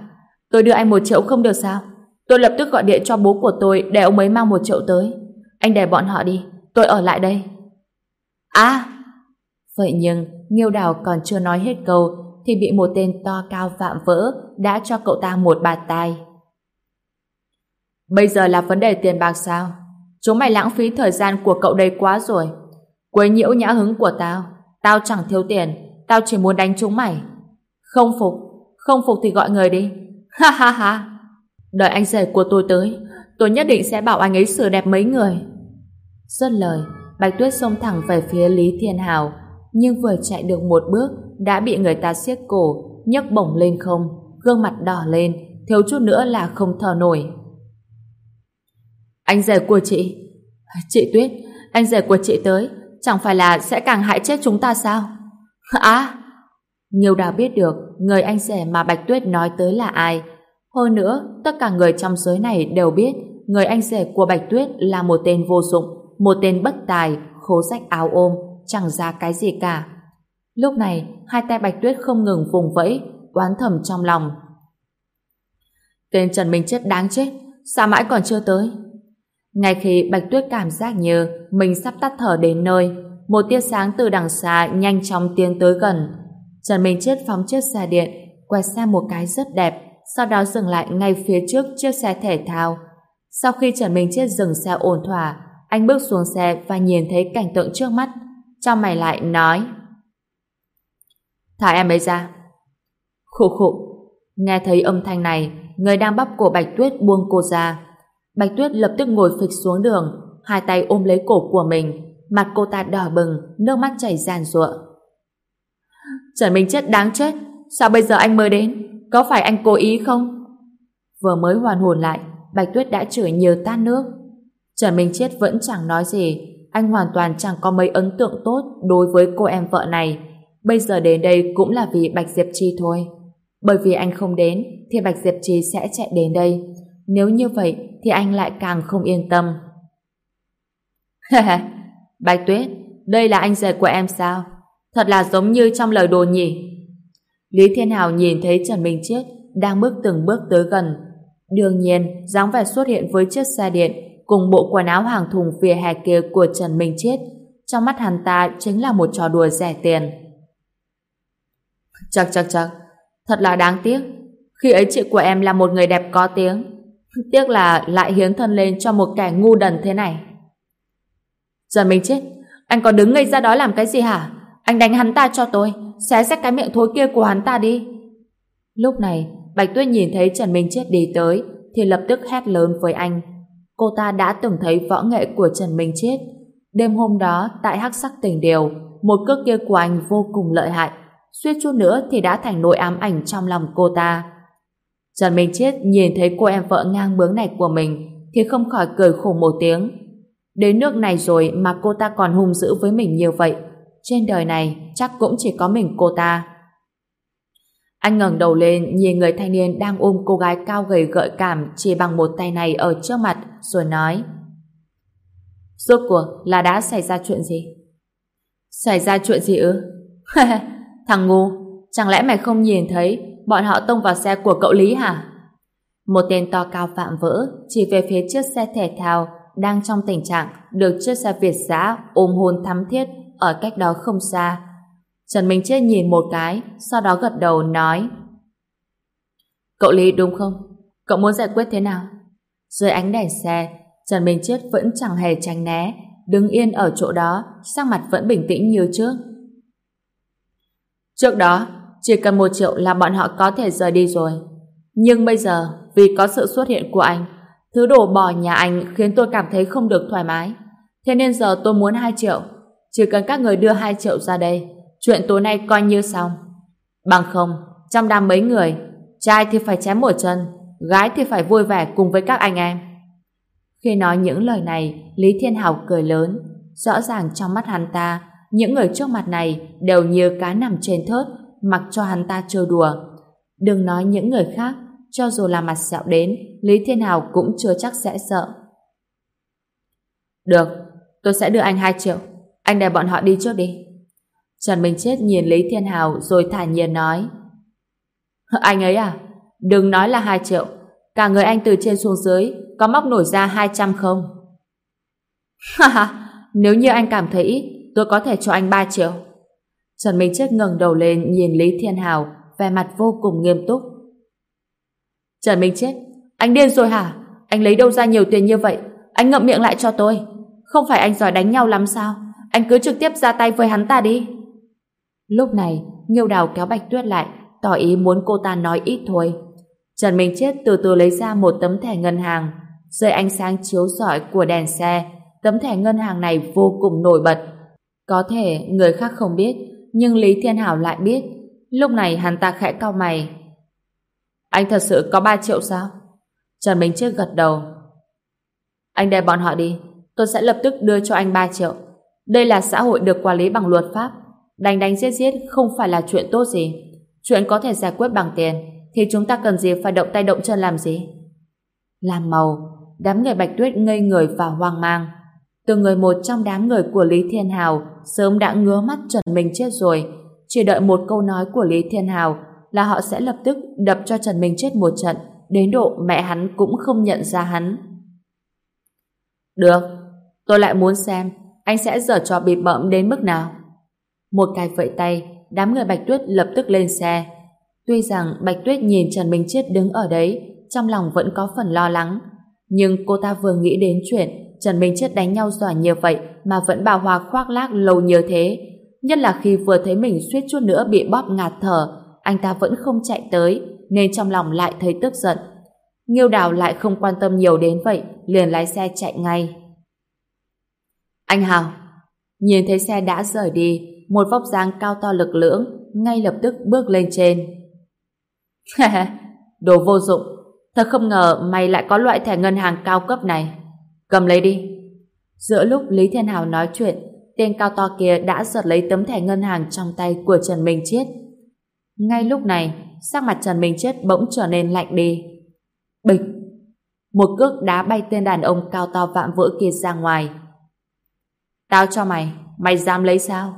tôi đưa anh một triệu không được sao? Tôi lập tức gọi điện cho bố của tôi để ông ấy mang một triệu tới. Anh để bọn họ đi, tôi ở lại đây. À! Vậy nhưng, Nghiêu Đào còn chưa nói hết câu thì bị một tên to cao vạm vỡ đã cho cậu ta một bạt tai. Bây giờ là vấn đề tiền bạc sao? Chúng mày lãng phí thời gian của cậu đây quá rồi. Quấy nhiễu nhã hứng của tao. Tao chẳng thiếu tiền. Tao chỉ muốn đánh chúng mày. Không phục. Không phục thì gọi người đi. Ha ha ha. Đợi anh rể của tôi tới. Tôi nhất định sẽ bảo anh ấy sửa đẹp mấy người. Rất lời, Bạch Tuyết xông thẳng về phía Lý Thiên Hào. Nhưng vừa chạy được một bước đã bị người ta siết cổ, nhấc bổng lên không, gương mặt đỏ lên, thiếu chút nữa là không thở nổi. Anh rể của chị Chị Tuyết Anh rể của chị tới Chẳng phải là sẽ càng hại chết chúng ta sao À nhiều đào biết được Người anh rể mà Bạch Tuyết nói tới là ai. Hơn nữa Tất cả người trong giới này đều biết Người anh rể của Bạch Tuyết là một tên vô dụng Một tên bất tài Khố rách áo ôm Chẳng ra cái gì cả. Lúc này Hai tay Bạch Tuyết không ngừng vùng vẫy Oán thầm trong lòng. Tên Trần Minh Chết đáng chết Sao mãi còn chưa tới? Ngay khi Bạch Tuyết cảm giác như mình sắp tắt thở đến nơi, một tia sáng từ đằng xa nhanh chóng tiến tới gần. Trần Minh Chết phóng chiếc xe điện, quẹt xe một cái rất đẹp, sau đó dừng lại ngay phía trước chiếc xe thể thao. Sau khi Trần Minh Chết dừng xe ổn thỏa, anh bước xuống xe và nhìn thấy cảnh tượng trước mắt. Trong mày lại nói Thả em ấy ra. Khụ khụ. Nghe thấy âm thanh này, người đang bắp cổ Bạch Tuyết buông cô ra. Bạch Tuyết lập tức ngồi phịch xuống đường, hai tay ôm lấy cổ của mình, mặt cô ta đỏ bừng, nước mắt chảy ràn ruộng. Trần Minh Chết đáng chết, sao bây giờ anh mới đến? Có phải anh cố ý không? Vừa mới hoàn hồn lại, Bạch Tuyết đã chửi nhiều tát nước. Trần Minh Chết vẫn chẳng nói gì, anh hoàn toàn chẳng có mấy ấn tượng tốt đối với cô em vợ này. Bây giờ đến đây cũng là vì Bạch Diệp Chi thôi. Bởi vì anh không đến, thì Bạch Diệp Chi sẽ chạy đến đây. Nếu như vậy, thì anh lại càng không yên tâm. Bạch Tuyết, đây là anh rể của em sao? Thật là giống như trong lời đồn nhỉ? Lý Thiên Hào nhìn thấy Trần Minh Chiết đang bước từng bước tới gần. Đương nhiên, dáng vẻ xuất hiện với chiếc xe điện cùng bộ quần áo hàng thùng vỉa hè kia của Trần Minh Chiết. Trong mắt hắn ta chính là một trò đùa rẻ tiền. Chật chật chật, thật là đáng tiếc. Khi ấy chị của em là một người đẹp có tiếng. Tiếc là lại hiến thân lên cho một kẻ ngu đần thế này. Trần Minh Chiết, anh còn đứng ngây ra đó làm cái gì hả? Anh đánh hắn ta cho tôi, xé rách cái miệng thối kia của hắn ta đi. Lúc này, Bạch Tuyết nhìn thấy Trần Minh Chết đi tới, thì lập tức hét lớn với anh. Cô ta đã từng thấy võ nghệ của Trần Minh Chết. Đêm hôm đó, tại Hắc Sắc Tình Điều, một cước kia của anh vô cùng lợi hại. Suýt chút nữa thì đã thành nỗi ám ảnh trong lòng cô ta. Trần Minh Chết nhìn thấy cô em vợ ngang bướng này của mình, thì không khỏi cười khổ một tiếng. Đến nước này rồi mà cô ta còn hung dữ với mình như vậy, trên đời này chắc cũng chỉ có mình cô ta. Anh ngẩng đầu lên nhìn người thanh niên đang ôm cô gái cao gầy gợi cảm chỉ bằng một tay này ở trước mặt rồi nói Rốt cuộc là đã xảy ra chuyện gì? Xảy ra chuyện gì ư? Thằng ngu, chẳng lẽ mày không nhìn thấy bọn họ tông vào xe của cậu Lý hả? Một tên to cao phạm vỡ chỉ về phía chiếc xe thể thao đang trong tình trạng được chiếc xe Việt giã ôm hôn thắm thiết ở cách đó không xa. Trần Minh Chết nhìn một cái, sau đó gật đầu nói Cậu Lý đúng không? Cậu muốn giải quyết thế nào? Dưới ánh đèn xe, Trần Minh Chết vẫn chẳng hề tránh né, đứng yên ở chỗ đó, sắc mặt vẫn bình tĩnh như trước. Trước đó, chỉ cần một triệu là bọn họ có thể rời đi rồi. Nhưng bây giờ, vì có sự xuất hiện của anh, thứ đồ bỏ nhà anh khiến tôi cảm thấy không được thoải mái. Thế nên giờ tôi muốn 2 triệu. Chỉ cần các người đưa 2 triệu ra đây, chuyện tối nay coi như xong. Bằng không, trong đám mấy người, trai thì phải chém một chân, gái thì phải vui vẻ cùng với các anh em. Khi nói những lời này, Lý Thiên Hào cười lớn. Rõ ràng trong mắt hắn ta, những người trước mặt này đều như cá nằm trên thớt, mặc cho hắn ta chơi đùa. Đừng nói những người khác, cho dù là mặt sẹo đến, Lý Thiên Hào cũng chưa chắc sẽ sợ. Được, tôi sẽ đưa anh 2 triệu. Anh để bọn họ đi trước đi. Trần Minh Chết nhìn Lý Thiên Hào rồi thản nhiên nói. Anh ấy à? Đừng nói là 2 triệu. Cả người anh từ trên xuống dưới có móc nổi ra 200 không? Ha ha, nếu như anh cảm thấy ít, tôi có thể cho anh 3 triệu. Trần Minh Chết ngẩng đầu lên nhìn Lý Thiên Hào, vẻ mặt vô cùng nghiêm túc. Trần Minh Chết, anh điên rồi hả? Anh lấy đâu ra nhiều tiền như vậy? Anh ngậm miệng lại cho tôi. Không phải anh giỏi đánh nhau lắm sao? Anh cứ trực tiếp ra tay với hắn ta đi. Lúc này, Nghiêu Đào kéo Bạch Tuyết lại, tỏ ý muốn cô ta nói ít thôi. Trần Minh Chết từ từ lấy ra một tấm thẻ ngân hàng. Dưới ánh sáng chiếu rọi của đèn xe, tấm thẻ ngân hàng này vô cùng nổi bật. Có thể người khác không biết, nhưng Lý Thiên Hảo lại biết. Lúc này hắn ta khẽ cau mày. Anh thật sự có 3 triệu sao? Trần Minh Chết gật đầu. Anh để bọn họ đi, tôi sẽ lập tức đưa cho anh 3 triệu. Đây là xã hội được quản lý bằng luật pháp. Đánh đánh giết giết không phải là chuyện tốt gì. Chuyện có thể giải quyết bằng tiền, thì chúng ta cần gì phải động tay động chân làm gì? Làm màu, đám người Bạch Tuyết ngây người và hoang mang. Từng người một trong đám người của Lý Thiên Hào sớm đã ngứa mắt Trần Minh chết rồi. Chỉ đợi một câu nói của Lý Thiên Hào là họ sẽ lập tức đập cho Trần Minh chết một trận, đến độ mẹ hắn cũng không nhận ra hắn. Được, tôi lại muốn xem anh sẽ dở trò bịp bợm đến mức nào? Một cái vẫy tay, đám người Bạch Tuyết lập tức lên xe. Tuy rằng Bạch Tuyết nhìn Trần Minh Chiết đứng ở đấy, trong lòng vẫn có phần lo lắng. Nhưng cô ta vừa nghĩ đến chuyện Trần Minh Chiết đánh nhau giỏi như vậy mà vẫn bào hòa khoác lác lâu như thế. Nhất là khi vừa thấy mình suýt chút nữa bị bóp ngạt thở, anh ta vẫn không chạy tới, nên trong lòng lại thấy tức giận. Nghiêu Đào lại không quan tâm nhiều đến vậy, liền lái xe chạy ngay. Anh Hào, nhìn thấy xe đã rời đi, một vóc dáng cao to lực lưỡng, ngay lập tức bước lên trên. Đồ vô dụng, thật không ngờ mày lại có loại thẻ ngân hàng cao cấp này. Cầm lấy đi. Giữa lúc Lý Thiên Hào nói chuyện, tên cao to kia đã giật lấy tấm thẻ ngân hàng trong tay của Trần Minh Chiết. Ngay lúc này, sắc mặt Trần Minh Chiết bỗng trở nên lạnh đi. Bịch! Một cước đá bay tên đàn ông cao to vạm vỡ kia ra ngoài. Tao cho mày, mày dám lấy sao?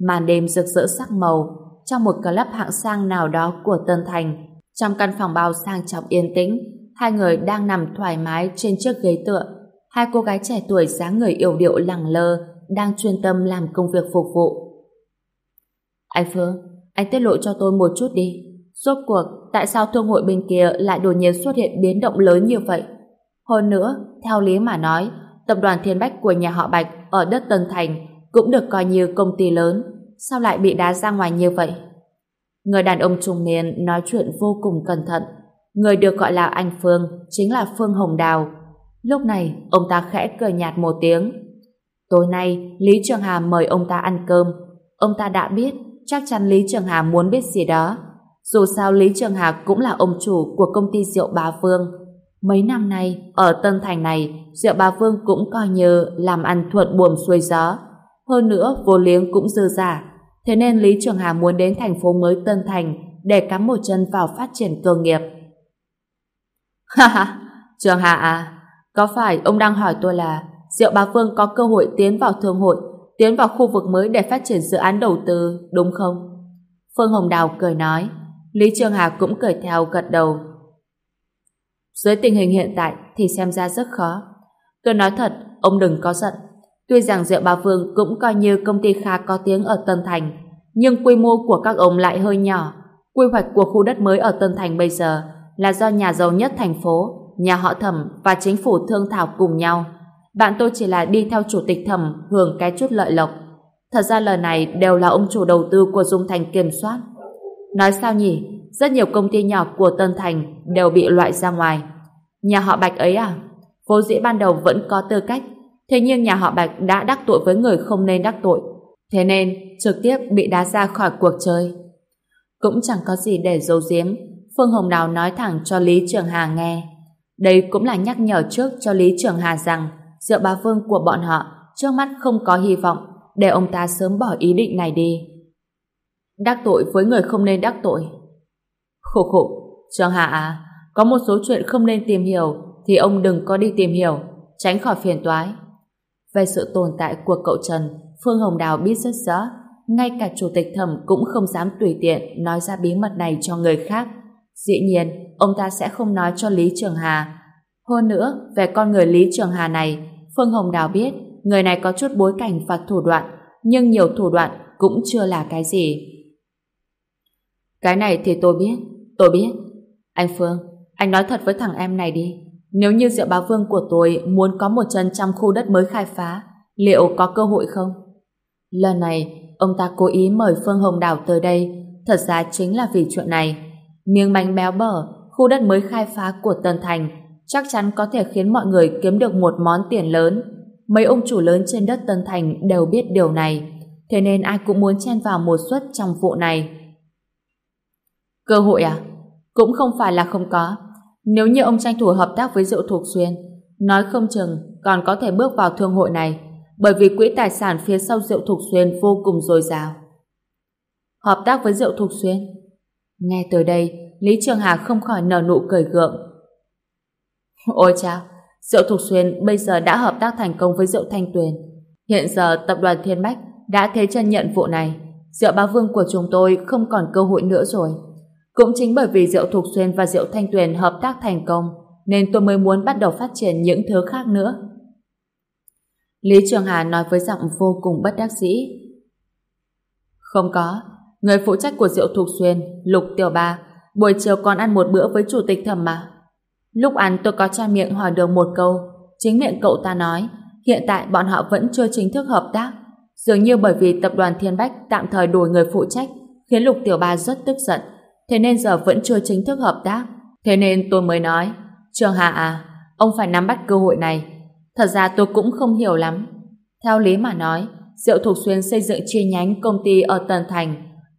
Màn đêm rực rỡ sắc màu, trong một club hạng sang nào đó của Tân Thành, trong căn phòng bao sang trọng yên tĩnh, hai người đang nằm thoải mái trên chiếc ghế tựa. Hai cô gái trẻ tuổi dáng người yểu điệu lẳng lơ, đang chuyên tâm làm công việc phục vụ. Anh Phương, anh tiết lộ cho tôi một chút đi. Rốt cuộc, tại sao thương hội bên kia lại đột nhiên xuất hiện biến động lớn như vậy? Hơn nữa, theo lý mà nói, tập đoàn Thiên Bách của nhà họ Bạch ở đất Tân Thành cũng được coi như công ty lớn. Sao lại bị đá ra ngoài như vậy? Người đàn ông trung niên nói chuyện vô cùng cẩn thận. Người được gọi là anh Phương chính là Phương Hồng Đào. Lúc này, ông ta khẽ cười nhạt một tiếng. Tối nay, Lý Trường Hà mời ông ta ăn cơm. Ông ta đã biết, chắc chắn Lý Trường Hà muốn biết gì đó. Dù sao Lý Trường Hà cũng là ông chủ của công ty rượu Bá Vương. Mấy năm nay, ở Tân Thành này, rượu Bà Vương cũng coi như làm ăn thuận buồm xuôi gió. Hơn nữa, vô liếng cũng dư giả. Thế nên Lý Trường Hà muốn đến thành phố mới Tân Thành để cắm một chân vào phát triển cơ nghiệp. Ha ha, Trường Hà à, có phải ông đang hỏi tôi là Diệu Bá Vương có cơ hội tiến vào thương hội, tiến vào khu vực mới để phát triển dự án đầu tư, đúng không? Phương Hồng Đào cười nói. Lý Trường Hà cũng cười theo gật đầu. Dưới tình hình hiện tại thì xem ra rất khó. Tôi nói thật, ông đừng có giận. Tuy rằng Diệu bà Vương cũng coi như công ty khá có tiếng ở Tân Thành, nhưng quy mô của các ông lại hơi nhỏ. Quy hoạch của khu đất mới ở Tân Thành bây giờ là do nhà giàu nhất thành phố, nhà họ thẩm và chính phủ thương thảo cùng nhau. Bạn tôi chỉ là đi theo chủ tịch thẩm hưởng cái chút lợi lộc. Thật ra lời này đều là ông chủ đầu tư của Dung Thành kiểm soát. Nói sao nhỉ? Rất nhiều công ty nhỏ của Tân Thành đều bị loại ra ngoài. Nhà họ Bạch ấy à? Vô dĩ ban đầu vẫn có tư cách, thế nhưng nhà họ Bạch đã đắc tội với người không nên đắc tội. Thế nên, trực tiếp bị đá ra khỏi cuộc chơi. Cũng chẳng có gì để giấu giếm, Phương Hồng Đào nói thẳng cho Lý Trường Hà nghe. Đây cũng là nhắc nhở trước cho Lý Trường Hà rằng Diệu bà Vương của bọn họ trước mắt không có hy vọng để ông ta sớm bỏ ý định này đi. Đắc tội với người không nên đắc tội. Khổ khổ, Trường Hà à, có một số chuyện không nên tìm hiểu thì ông đừng có đi tìm hiểu, tránh khỏi phiền toái. Về sự tồn tại của cậu Trần, Phương Hồng Đào biết rất rõ, ngay cả chủ tịch thẩm cũng không dám tùy tiện nói ra bí mật này cho người khác. Dĩ nhiên, ông ta sẽ không nói cho Lý Trường Hà. Hơn nữa, về con người Lý Trường Hà này, Phương Hồng Đào biết người này có chút bối cảnh và thủ đoạn, nhưng nhiều thủ đoạn cũng chưa là cái gì. Cái này thì tôi biết, tôi biết. Anh Phương, anh nói thật với thằng em này đi. Nếu như Diệu Bá Vương của tôi muốn có một chân trong khu đất mới khai phá, liệu có cơ hội không? Lần này, ông ta cố ý mời Phương Hồng Đào tới đây, thật ra chính là vì chuyện này. Miếng bánh béo bở, khu đất mới khai phá của Tân Thành chắc chắn có thể khiến mọi người kiếm được một món tiền lớn. Mấy ông chủ lớn trên đất Tân Thành đều biết điều này, thế nên ai cũng muốn chen vào một suất trong vụ này. Cơ hội à? Cũng không phải là không có. Nếu như ông tranh thủ hợp tác với Diệu Thục Xuyên, nói không chừng còn có thể bước vào thương hội này, bởi vì quỹ tài sản phía sau Diệu Thục Xuyên vô cùng dồi dào. Hợp tác với Diệu Thục Xuyên? Nghe tới đây, Lý Trường Hà không khỏi nở nụ cười gượng. Ôi chao, Diệu Thục Xuyên bây giờ đã hợp tác thành công với Diệu Thanh Tuyền. Hiện giờ tập đoàn Thiên Bách đã thế chân nhận vụ này. Diệu Bá Vương của chúng tôi không còn cơ hội nữa rồi. Cũng chính bởi vì Diệu Thục Xuyên và Diệu Thanh Tuyền hợp tác thành công nên tôi mới muốn bắt đầu phát triển những thứ khác nữa. Lý Trường Hà nói với giọng vô cùng bất đắc dĩ. Không có, người phụ trách của Diệu Thục Xuyên, Lục Tiểu Ba, buổi chiều còn ăn một bữa với chủ tịch thẩm mà. Lúc ăn tôi có tra miệng hỏi được một câu, chính miệng cậu ta nói, hiện tại bọn họ vẫn chưa chính thức hợp tác. Dường như bởi vì tập đoàn Thiên Bách tạm thời đổi người phụ trách, khiến Lục Tiểu Ba rất tức giận, thế nên giờ vẫn chưa chính thức hợp tác. Thế nên tôi mới nói, Trường Hà à, ông phải nắm bắt cơ hội này. Thật ra tôi cũng không hiểu lắm. Theo lý mà nói, Diệu Thục Xuyên xây dựng chi nhánh công ty ở Tân Thành.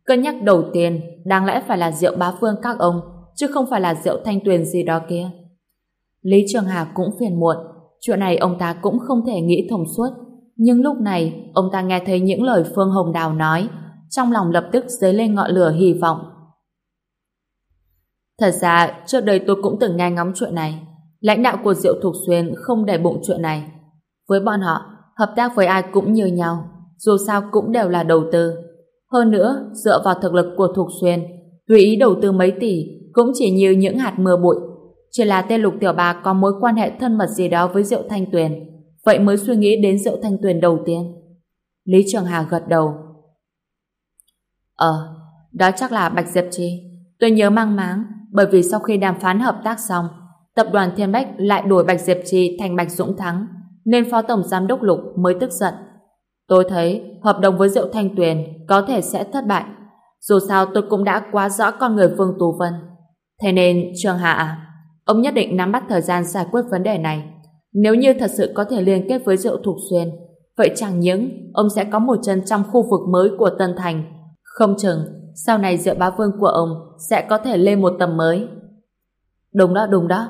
Cân nhắc đầu tiên, đáng lẽ phải là Diệu Bá Phương các ông, chứ không phải là Diệu Thanh Tuyền gì đó kia. Lý Trường Hà cũng phiền muộn, chuyện này ông ta cũng không thể nghĩ thông suốt. Nhưng lúc này, ông ta nghe thấy những lời Phương Hồng Đào nói, trong lòng lập tức dấy lên ngọn lửa hy vọng. Thật ra, trước đây tôi cũng từng nghe ngóng chuyện này. Lãnh đạo của Diệu Thục Xuyên không để bụng chuyện này. Với bọn họ, hợp tác với ai cũng như nhau, dù sao cũng đều là đầu tư. Hơn nữa, dựa vào thực lực của Thục Xuyên, tùy ý đầu tư mấy tỷ cũng chỉ như những hạt mưa bụi. Chỉ là tên Lục Tiểu Bà có mối quan hệ thân mật gì đó với Diệu Thanh Tuyền, vậy mới suy nghĩ đến Diệu Thanh Tuyền đầu tiên. Lý Trường Hà gật đầu. Ờ, đó chắc là Bạch Diệp Chi. Tôi nhớ mang máng, bởi vì sau khi đàm phán hợp tác xong, tập đoàn Thiên Bách lại đổi Bạch Diệp trì thành Bạch Dũng Thắng, nên Phó Tổng Giám đốc Lục mới tức giận. Tôi thấy hợp đồng với Diệu Thanh Tuyền có thể sẽ thất bại. Dù sao tôi cũng đã quá rõ con người Phương Tú Vân. Thế nên, Trường Hạ à, ông nhất định nắm bắt thời gian giải quyết vấn đề này. Nếu như thật sự có thể liên kết với Diệu Thục Xuyên, vậy chẳng những ông sẽ có một chân trong khu vực mới của Tân Thành. Không chừng, sau này rượu Bá Vương của ông sẽ có thể lên một tầm mới. Đúng đó, đúng đó.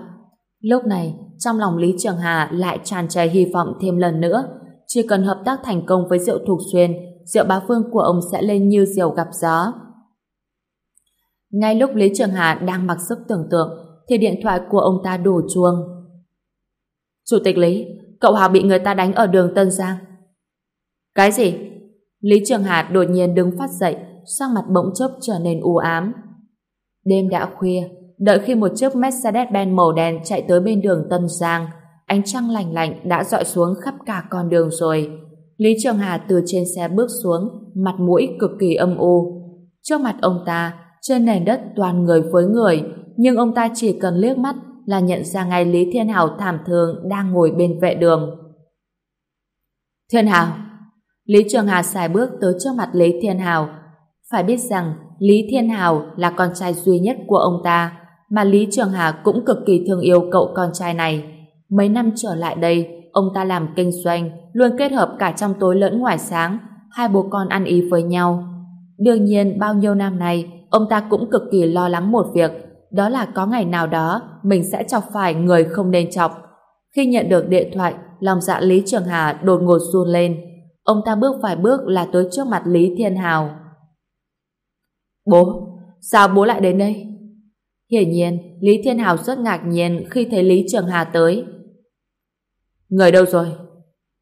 Lúc này, trong lòng Lý Trường Hà lại tràn trề hy vọng thêm lần nữa. Chỉ cần hợp tác thành công với rượu Thục Xuyên, rượu Bá Vương của ông sẽ lên như diều gặp gió. Ngay lúc Lý Trường Hà đang mặc sức tưởng tượng, thì điện thoại của ông ta đổ chuông. Chủ tịch Lý, cậu Hà bị người ta đánh ở đường Tân Giang. Cái gì? Lý Trường Hà đột nhiên đứng phát dậy, sang mặt bỗng chốc trở nên u ám. Đêm đã khuya, đợi khi một chiếc Mercedes-Benz màu đen chạy tới bên đường Tân Giang, ánh trăng lạnh lạnh đã dọi xuống khắp cả con đường rồi. Lý Trường Hà từ trên xe bước xuống, mặt mũi cực kỳ âm u. Trước mặt ông ta, trên nền đất toàn người với người, nhưng ông ta chỉ cần liếc mắt là nhận ra ngay Lý Thiên Hào thảm thương đang ngồi bên vệ đường. Thiên Hào Lý Trường Hà xài bước tới trước mặt Lý Thiên Hào. Phải biết rằng Lý Thiên Hào là con trai duy nhất của ông ta, mà Lý Trường Hà cũng cực kỳ thương yêu cậu con trai này. Mấy năm trở lại đây, ông ta làm kinh doanh, luôn kết hợp cả trong tối lẫn ngoài sáng, hai bố con ăn ý với nhau. Đương nhiên, bao nhiêu năm nay, ông ta cũng cực kỳ lo lắng một việc, đó là có ngày nào đó mình sẽ chọc phải người không nên chọc. Khi nhận được điện thoại, lòng dạ Lý Trường Hà đột ngột run lên. Ông ta bước vài bước là tới trước mặt Lý Thiên Hào. Bố, sao bố lại đến đây? Hiển nhiên, Lý Thiên Hào rất ngạc nhiên khi thấy Lý Trường Hà tới. Người đâu rồi?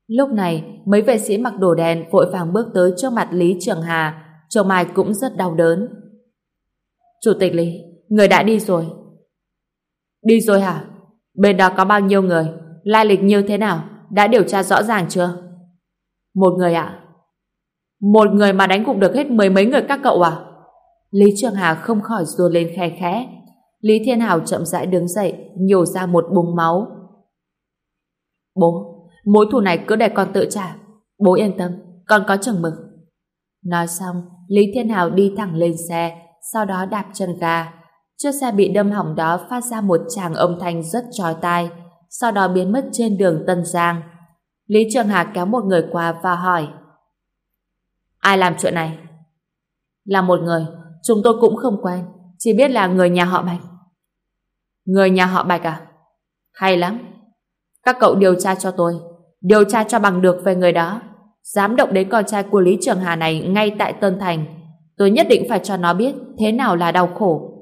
Lúc này, mấy vệ sĩ mặc đồ đen vội vàng bước tới trước mặt Lý Trường Hà, chồng mai cũng rất đau đớn. Chủ tịch Lý, người đã đi rồi. Đi rồi hả? Bên đó có bao nhiêu người? Lai lịch như thế nào? Đã điều tra rõ ràng chưa? Một người ạ. Một người mà đánh gục được hết mười mấy người các cậu à? Lý Trường Hà không khỏi rùa lên khe khẽ. Lý Thiên Hào chậm rãi đứng dậy, nhổ ra một búng máu. Bố, mối thù này cứ để con tự trả. Bố yên tâm, con có chừng mực. Nói xong, Lý Thiên Hào đi thẳng lên xe, sau đó đạp chân ga. Chiếc xe bị đâm hỏng đó phát ra một tràng âm thanh rất chói tai, sau đó biến mất trên đường Tân Giang. Lý Trường Hà kéo một người qua và hỏi Ai làm chuyện này? Là một người, chúng tôi cũng không quen, chỉ biết là người nhà họ Bạch. Người nhà họ Bạch à? Hay lắm. Các cậu điều tra cho tôi, điều tra cho bằng được về người đó. Dám động đến con trai của Lý Trường Hà này ngay tại Tân Thành. Tôi nhất định phải cho nó biết thế nào là đau khổ.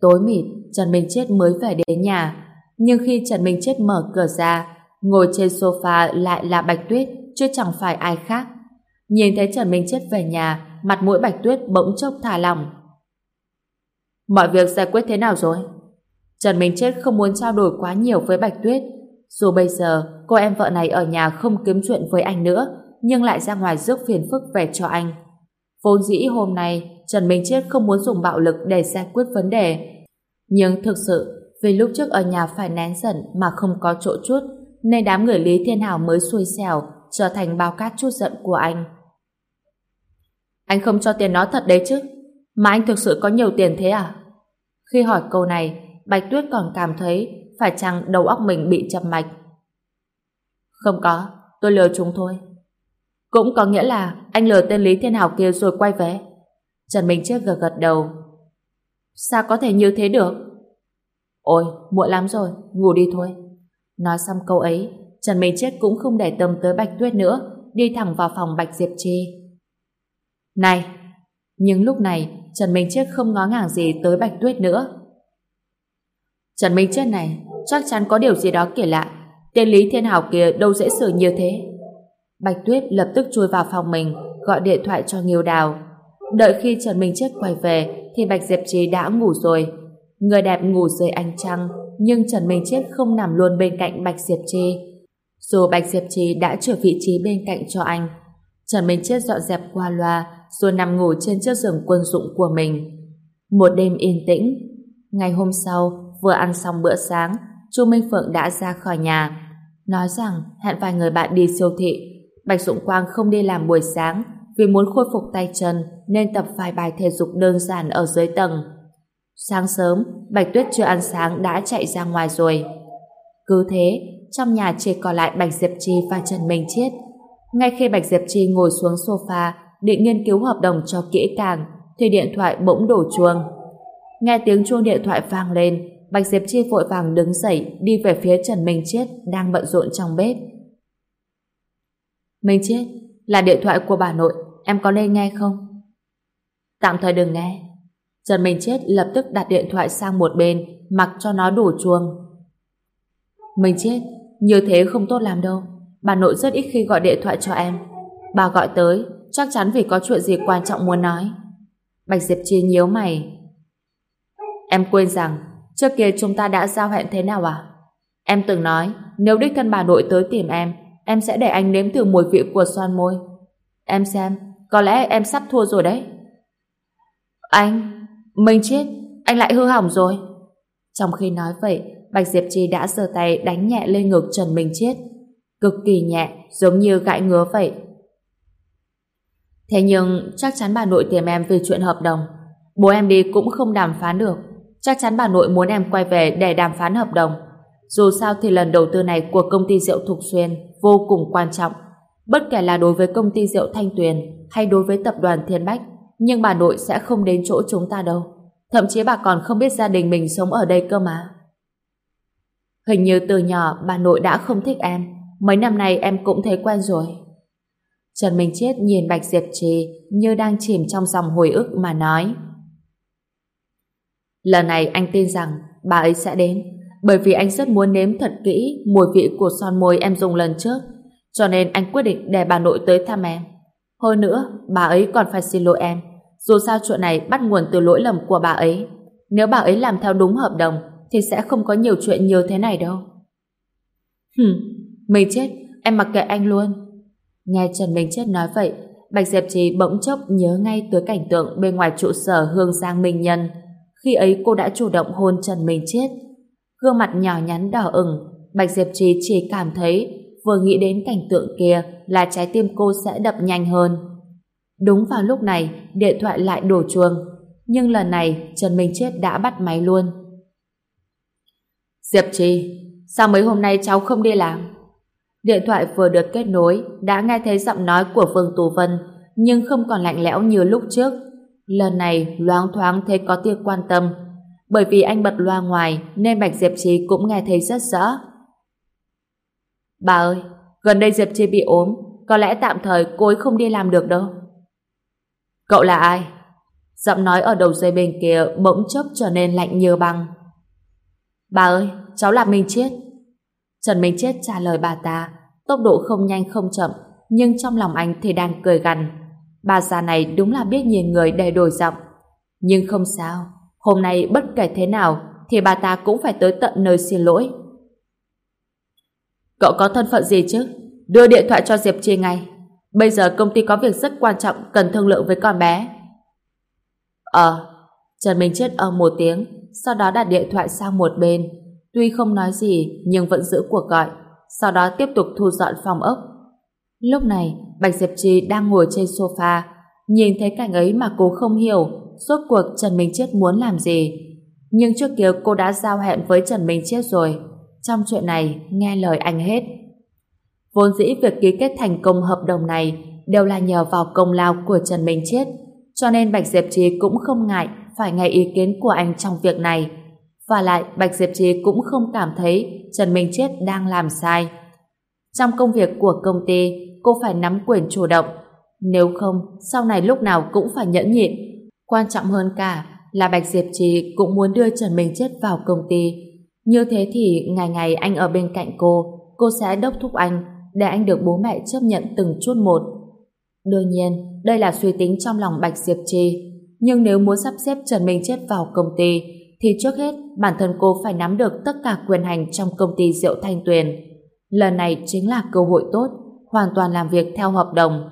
Tối mịt, Trần Minh Chết mới về đến nhà. Nhưng khi Trần Minh Chết mở cửa ra, ngồi trên sofa lại là Bạch Tuyết, chứ chẳng phải ai khác. Nhìn thấy Trần Minh Chết về nhà, mặt mũi Bạch Tuyết bỗng chốc thả lỏng. Mọi việc giải quyết thế nào rồi? Trần Minh Chết không muốn trao đổi quá nhiều với Bạch Tuyết. Dù bây giờ cô em vợ này ở nhà không kiếm chuyện với anh nữa, nhưng lại ra ngoài rước phiền phức về cho anh. Vốn dĩ hôm nay Trần Minh Chết không muốn dùng bạo lực để giải quyết vấn đề. Nhưng thực sự, vì lúc trước ở nhà phải nén giận mà không có chỗ chút, nên đám người Lý Thiên Hảo mới xui xẻo trở thành bao cát chút giận của anh. Anh không cho tiền nó thật đấy chứ? Mà anh thực sự có nhiều tiền thế à? Khi hỏi câu này, Bạch Tuyết còn cảm thấy phải chăng đầu óc mình bị chập mạch. Không có, tôi lừa chúng thôi. Cũng có nghĩa là anh lừa tên Lý Thiên Hảo kia rồi quay về. Trần Minh Chết gật gật đầu. Sao có thể như thế được? Ôi, muộn lắm rồi, ngủ đi thôi. Nói xong câu ấy, Trần Minh Chết cũng không để tâm tới Bạch Tuyết nữa, đi thẳng vào phòng Bạch Diệp Chi. Này! Nhưng lúc này, Trần Minh Chết không ngó ngàng gì tới Bạch Tuyết nữa. Trần Minh Chết này, chắc chắn có điều gì đó kỳ lạ. Tên Lý Thiên Hảo kia đâu dễ xử như thế. Bạch Tuyết lập tức chui vào phòng mình, gọi điện thoại cho Nghiêu Đào. Đợi khi Trần Minh Chết quay về, thì Bạch Diệp Trì đã ngủ rồi. Người đẹp ngủ dưới ánh trăng, nhưng Trần Minh Chết không nằm luôn bên cạnh Bạch Diệp Trì. Dù Bạch Diệp Trì đã trở vị trí bên cạnh cho anh, Trần Minh Chết dọn dẹp qua loa, rồi nằm ngủ trên chiếc giường quân dụng của mình. Một đêm yên tĩnh. Ngày hôm sau, vừa ăn xong bữa sáng, Chu Minh Phượng đã ra khỏi nhà. Nói rằng hẹn vài người bạn đi siêu thị. Bạch Dũng Quang không đi làm buổi sáng vì muốn khôi phục tay chân nên tập vài bài thể dục đơn giản ở dưới tầng. Sáng sớm, Bạch Tuyết chưa ăn sáng đã chạy ra ngoài rồi. Cứ thế, trong nhà chỉ còn lại Bạch Diệp Chi và Trần Minh Chiết. Ngay khi Bạch Diệp Chi ngồi xuống sofa định nghiên cứu hợp đồng cho kỹ càng thì điện thoại bỗng đổ chuông. Nghe tiếng chuông điện thoại vang lên Bạch Diệp Chi vội vàng đứng dậy đi về phía Trần Minh chết đang bận rộn trong bếp. Minh chết là điện thoại của bà nội, em có nên nghe không? Tạm thời đừng nghe. Trần Minh chết lập tức đặt điện thoại sang một bên mặc cho nó đổ chuông. Minh chết như thế không tốt làm đâu. Bà nội rất ít khi gọi điện thoại cho em. Bà gọi tới, chắc chắn vì có chuyện gì quan trọng muốn nói. Bạch Diệp Chi nhíu mày. Em quên rằng Trước kia chúng ta đã giao hẹn thế nào à? Em từng nói, nếu đích thân bà nội tới tìm em, em sẽ để anh nếm thử mùi vị của son môi. Em xem, có lẽ em sắp thua rồi đấy. Anh, Minh chết, anh lại hư hỏng rồi. Trong khi nói vậy, Bạch Diệp Trì đã giơ tay đánh nhẹ lên ngực Trần Minh Chết. Cực kỳ nhẹ, giống như gãi ngứa vậy. Thế nhưng, chắc chắn bà nội tìm em vì chuyện hợp đồng. Bố em đi cũng không đàm phán được chắc chắn bà nội muốn em quay về để đàm phán hợp đồng. Dù sao thì lần đầu tư này của công ty rượu Thục Xuyên vô cùng quan trọng. Bất kể là đối với công ty rượu Thanh Tuyền hay đối với tập đoàn Thiên Bách, nhưng bà nội sẽ không đến chỗ chúng ta đâu. Thậm chí bà còn không biết gia đình mình sống ở đây cơ mà. Hình như từ nhỏ bà nội đã không thích em. Mấy năm nay em cũng thấy quen rồi. Trần Minh Chết nhìn Bạch Diệp Trì như đang chìm trong dòng hồi ức mà nói. Lần này anh tin rằng bà ấy sẽ đến bởi vì anh rất muốn nếm thật kỹ mùi vị của son môi em dùng lần trước cho nên anh quyết định để bà nội tới thăm em. Hơn nữa, bà ấy còn phải xin lỗi em. Dù sao chuyện này bắt nguồn từ lỗi lầm của bà ấy. Nếu bà ấy làm theo đúng hợp đồng thì sẽ không có nhiều chuyện như thế này đâu. Hừm, mình chết, em mặc kệ anh luôn. Nghe Trần Minh Chết nói vậy, Bạch Diệp Trì bỗng chốc nhớ ngay tới cảnh tượng bên ngoài trụ sở Hương Giang Minh Nhân khi ấy cô đã chủ động hôn Trần Minh Chết. Gương mặt nhỏ nhắn đỏ ửng, Bạch Diệp Trì chỉ cảm thấy vừa nghĩ đến cảnh tượng kia là trái tim cô sẽ đập nhanh hơn. Đúng vào lúc này, điện thoại lại đổ chuông. Nhưng lần này, Trần Minh Chết đã bắt máy luôn. Diệp Trì, sao mấy hôm nay cháu không đi làm? Điện thoại vừa được kết nối, đã nghe thấy giọng nói của Vương Tú Vân, nhưng không còn lạnh lẽo như lúc trước. Lần này loáng thoáng thấy có tia quan tâm bởi vì anh bật loa ngoài nên Bạch Diệp Trì cũng nghe thấy rất rõ. Bà ơi, gần đây Diệp Trì bị ốm có lẽ tạm thời cô ấy không đi làm được đâu. Cậu là ai? Giọng nói ở đầu dây bên kia bỗng chốc trở nên lạnh như băng. Bà ơi, cháu là Minh Chiết. Trần Minh Chiết trả lời bà ta, tốc độ không nhanh không chậm, nhưng trong lòng anh thì đang cười gằn. Bà già này đúng là biết nhìn người để đổi giọng. Nhưng không sao, hôm nay bất kể thế nào thì bà ta cũng phải tới tận nơi xin lỗi. Cậu có thân phận gì chứ? Đưa điện thoại cho Diệp Chi ngay. Bây giờ công ty có việc rất quan trọng cần thương lượng với con bé. Ờ, Trần Minh Chết ở ờ một tiếng, sau đó đặt điện thoại sang một bên. Tuy không nói gì, nhưng vẫn giữ cuộc gọi. Sau đó tiếp tục thu dọn phòng ốc. Lúc này, Bạch Diệp Trì đang ngồi trên sofa. Nhìn thấy cảnh ấy mà cô không hiểu suốt cuộc Trần Minh Chết muốn làm gì. Nhưng trước kia cô đã giao hẹn với Trần Minh Chết rồi. Trong chuyện này, nghe lời anh hết. Vốn dĩ việc ký kết thành công hợp đồng này đều là nhờ vào công lao của Trần Minh Chết, cho nên Bạch Diệp Trì cũng không ngại phải nghe ý kiến của anh trong việc này. Và lại, Bạch Diệp Trì cũng không cảm thấy Trần Minh Chết đang làm sai. Trong công việc của công ty, cô phải nắm quyền chủ động. Nếu không, sau này lúc nào cũng phải nhẫn nhịn. Quan trọng hơn cả là Bạch Diệp Trì cũng muốn đưa Trần Minh Chết vào công ty. Như thế thì ngày ngày anh ở bên cạnh cô, cô sẽ đốc thúc anh để anh được bố mẹ chấp nhận từng chút một. Đương nhiên, đây là suy tính trong lòng Bạch Diệp Trì. Nhưng nếu muốn sắp xếp Trần Minh Chết vào công ty, thì trước hết bản thân cô phải nắm được tất cả quyền hành trong công ty rượu Thanh Tuyền. Lần này chính là cơ hội tốt, hoàn toàn làm việc theo hợp đồng.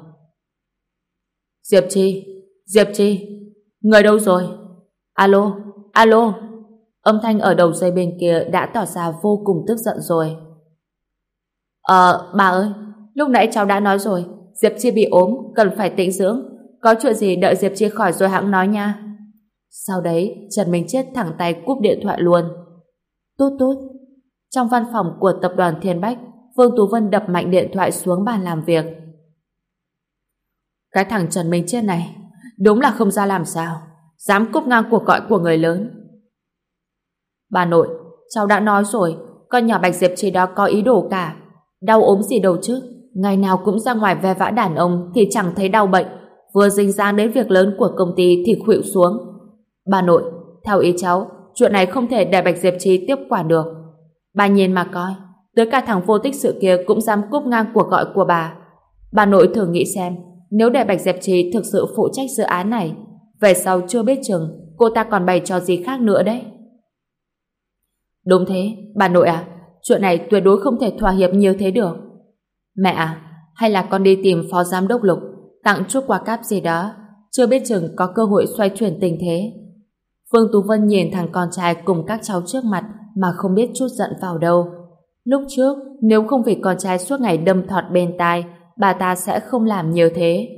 Diệp Chi, Diệp Chi, người đâu rồi? Alo, alo. Âm thanh ở đầu dây bên kia đã tỏ ra vô cùng tức giận rồi. Ờ, bà ơi, lúc nãy cháu đã nói rồi, Diệp Chi bị ốm, cần phải tĩnh dưỡng. Có chuyện gì đợi Diệp Chi khỏi rồi hãng nói nha. Sau đấy, Trần Minh Chết thẳng tay cúp điện thoại luôn. Tốt tốt. Trong văn phòng của tập đoàn Thiên Bách, Vương Tú Vân đập mạnh điện thoại xuống bàn làm việc. Cái thằng Trần Minh Chết này, đúng là không ra làm sao. Dám cúp ngang cuộc gọi của người lớn. Bà nội, cháu đã nói rồi, con nhỏ Bạch Diệp chỉ đó có ý đồ cả. Đau ốm gì đâu chứ. Ngày nào cũng ra ngoài ve vã đàn ông thì chẳng thấy đau bệnh. Vừa dính dáng đến việc lớn của công ty thì khuỵu xuống. Bà nội, theo ý cháu, chuyện này không thể để Bạch Diệp Chi tiếp quản được. Bà nhìn mà coi, tới cả thằng vô tích sự kia cũng dám cúp ngang cuộc gọi của bà. Bà nội thử nghĩ xem, nếu để Bạch Diệp Chi thực sự phụ trách dự án này, về sau chưa biết chừng cô ta còn bày trò gì khác nữa đấy. Đúng thế, bà nội à, chuyện này tuyệt đối không thể thỏa hiệp như thế được. Mẹ à, hay là con đi tìm phó giám đốc Lục, tặng chút quà cáp gì đó, chưa biết chừng có cơ hội xoay chuyển tình thế. Phương Tú Vân nhìn thằng con trai cùng các cháu trước mặt mà không biết chút giận vào đâu. Lúc trước, nếu không vì con trai suốt ngày đâm thọt bên tai, bà ta sẽ không làm nhiều thế.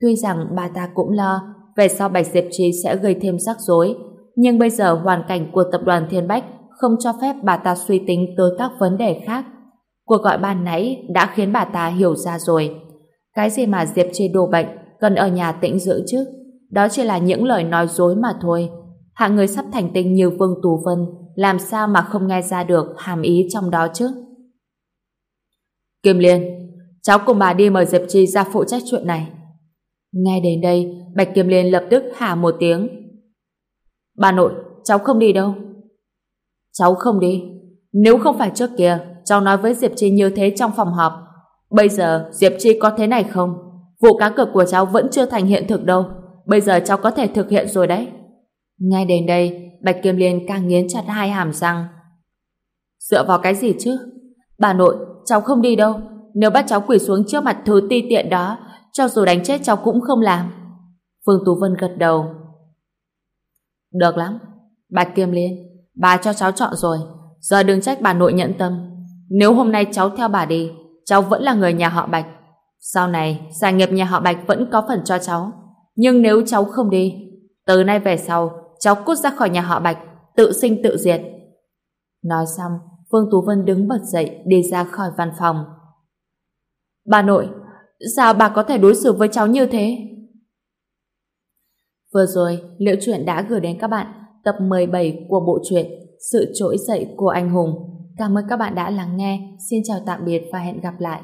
Tuy rằng bà ta cũng lo về sau Bạch Diệp Trì sẽ gây thêm rắc rối, nhưng bây giờ hoàn cảnh của tập đoàn Thiên Bách không cho phép bà ta suy tính tới các vấn đề khác. Cuộc gọi ban nãy đã khiến bà ta hiểu ra rồi. Cái gì mà Diệp Trì đồ bệnh cần ở nhà tĩnh dưỡng chứ? Đó chỉ là những lời nói dối mà thôi. Hạng người sắp thành tinh như Vương Tú Vân làm sao mà không nghe ra được hàm ý trong đó chứ? Kim Liên, cháu cùng bà đi mời Diệp Chi ra phụ trách chuyện này. Nghe đến đây, Bạch Kim Liên lập tức hả một tiếng. Bà nội, cháu không đi đâu. Cháu không đi. Nếu không phải trước kia, cháu nói với Diệp Chi như thế trong phòng họp. Bây giờ, Diệp Chi có thế này không? Vụ cá cược của cháu vẫn chưa thành hiện thực đâu. Bây giờ cháu có thể thực hiện rồi đấy. Ngay đến đây, Bạch Kim Liên càng nghiến chặt hai hàm răng. Dựa vào cái gì chứ? Bà nội, cháu không đi đâu. Nếu bắt cháu quỳ xuống trước mặt thứ ti tiện đó, cho dù đánh chết cháu cũng không làm. Phương Tú Vân gật đầu. Được lắm. Bạch Kim Liên, bà cho cháu chọn rồi. Giờ đừng trách bà nội nhẫn tâm. Nếu hôm nay cháu theo bà đi, cháu vẫn là người nhà họ Bạch. Sau này, sản nghiệp nhà họ Bạch vẫn có phần cho cháu. Nhưng nếu cháu không đi, từ nay về sau, cháu cút ra khỏi nhà họ Bạch, tự sinh tự diệt. Nói xong, Phương Tú Vân đứng bật dậy đi ra khỏi văn phòng. Bà nội, sao bà có thể đối xử với cháu như thế? Vừa rồi, Liễu Chuyện đã gửi đến các bạn tập 17 của bộ truyện Sự trỗi dậy của anh hùng. Cảm ơn các bạn đã lắng nghe. Xin chào tạm biệt và hẹn gặp lại.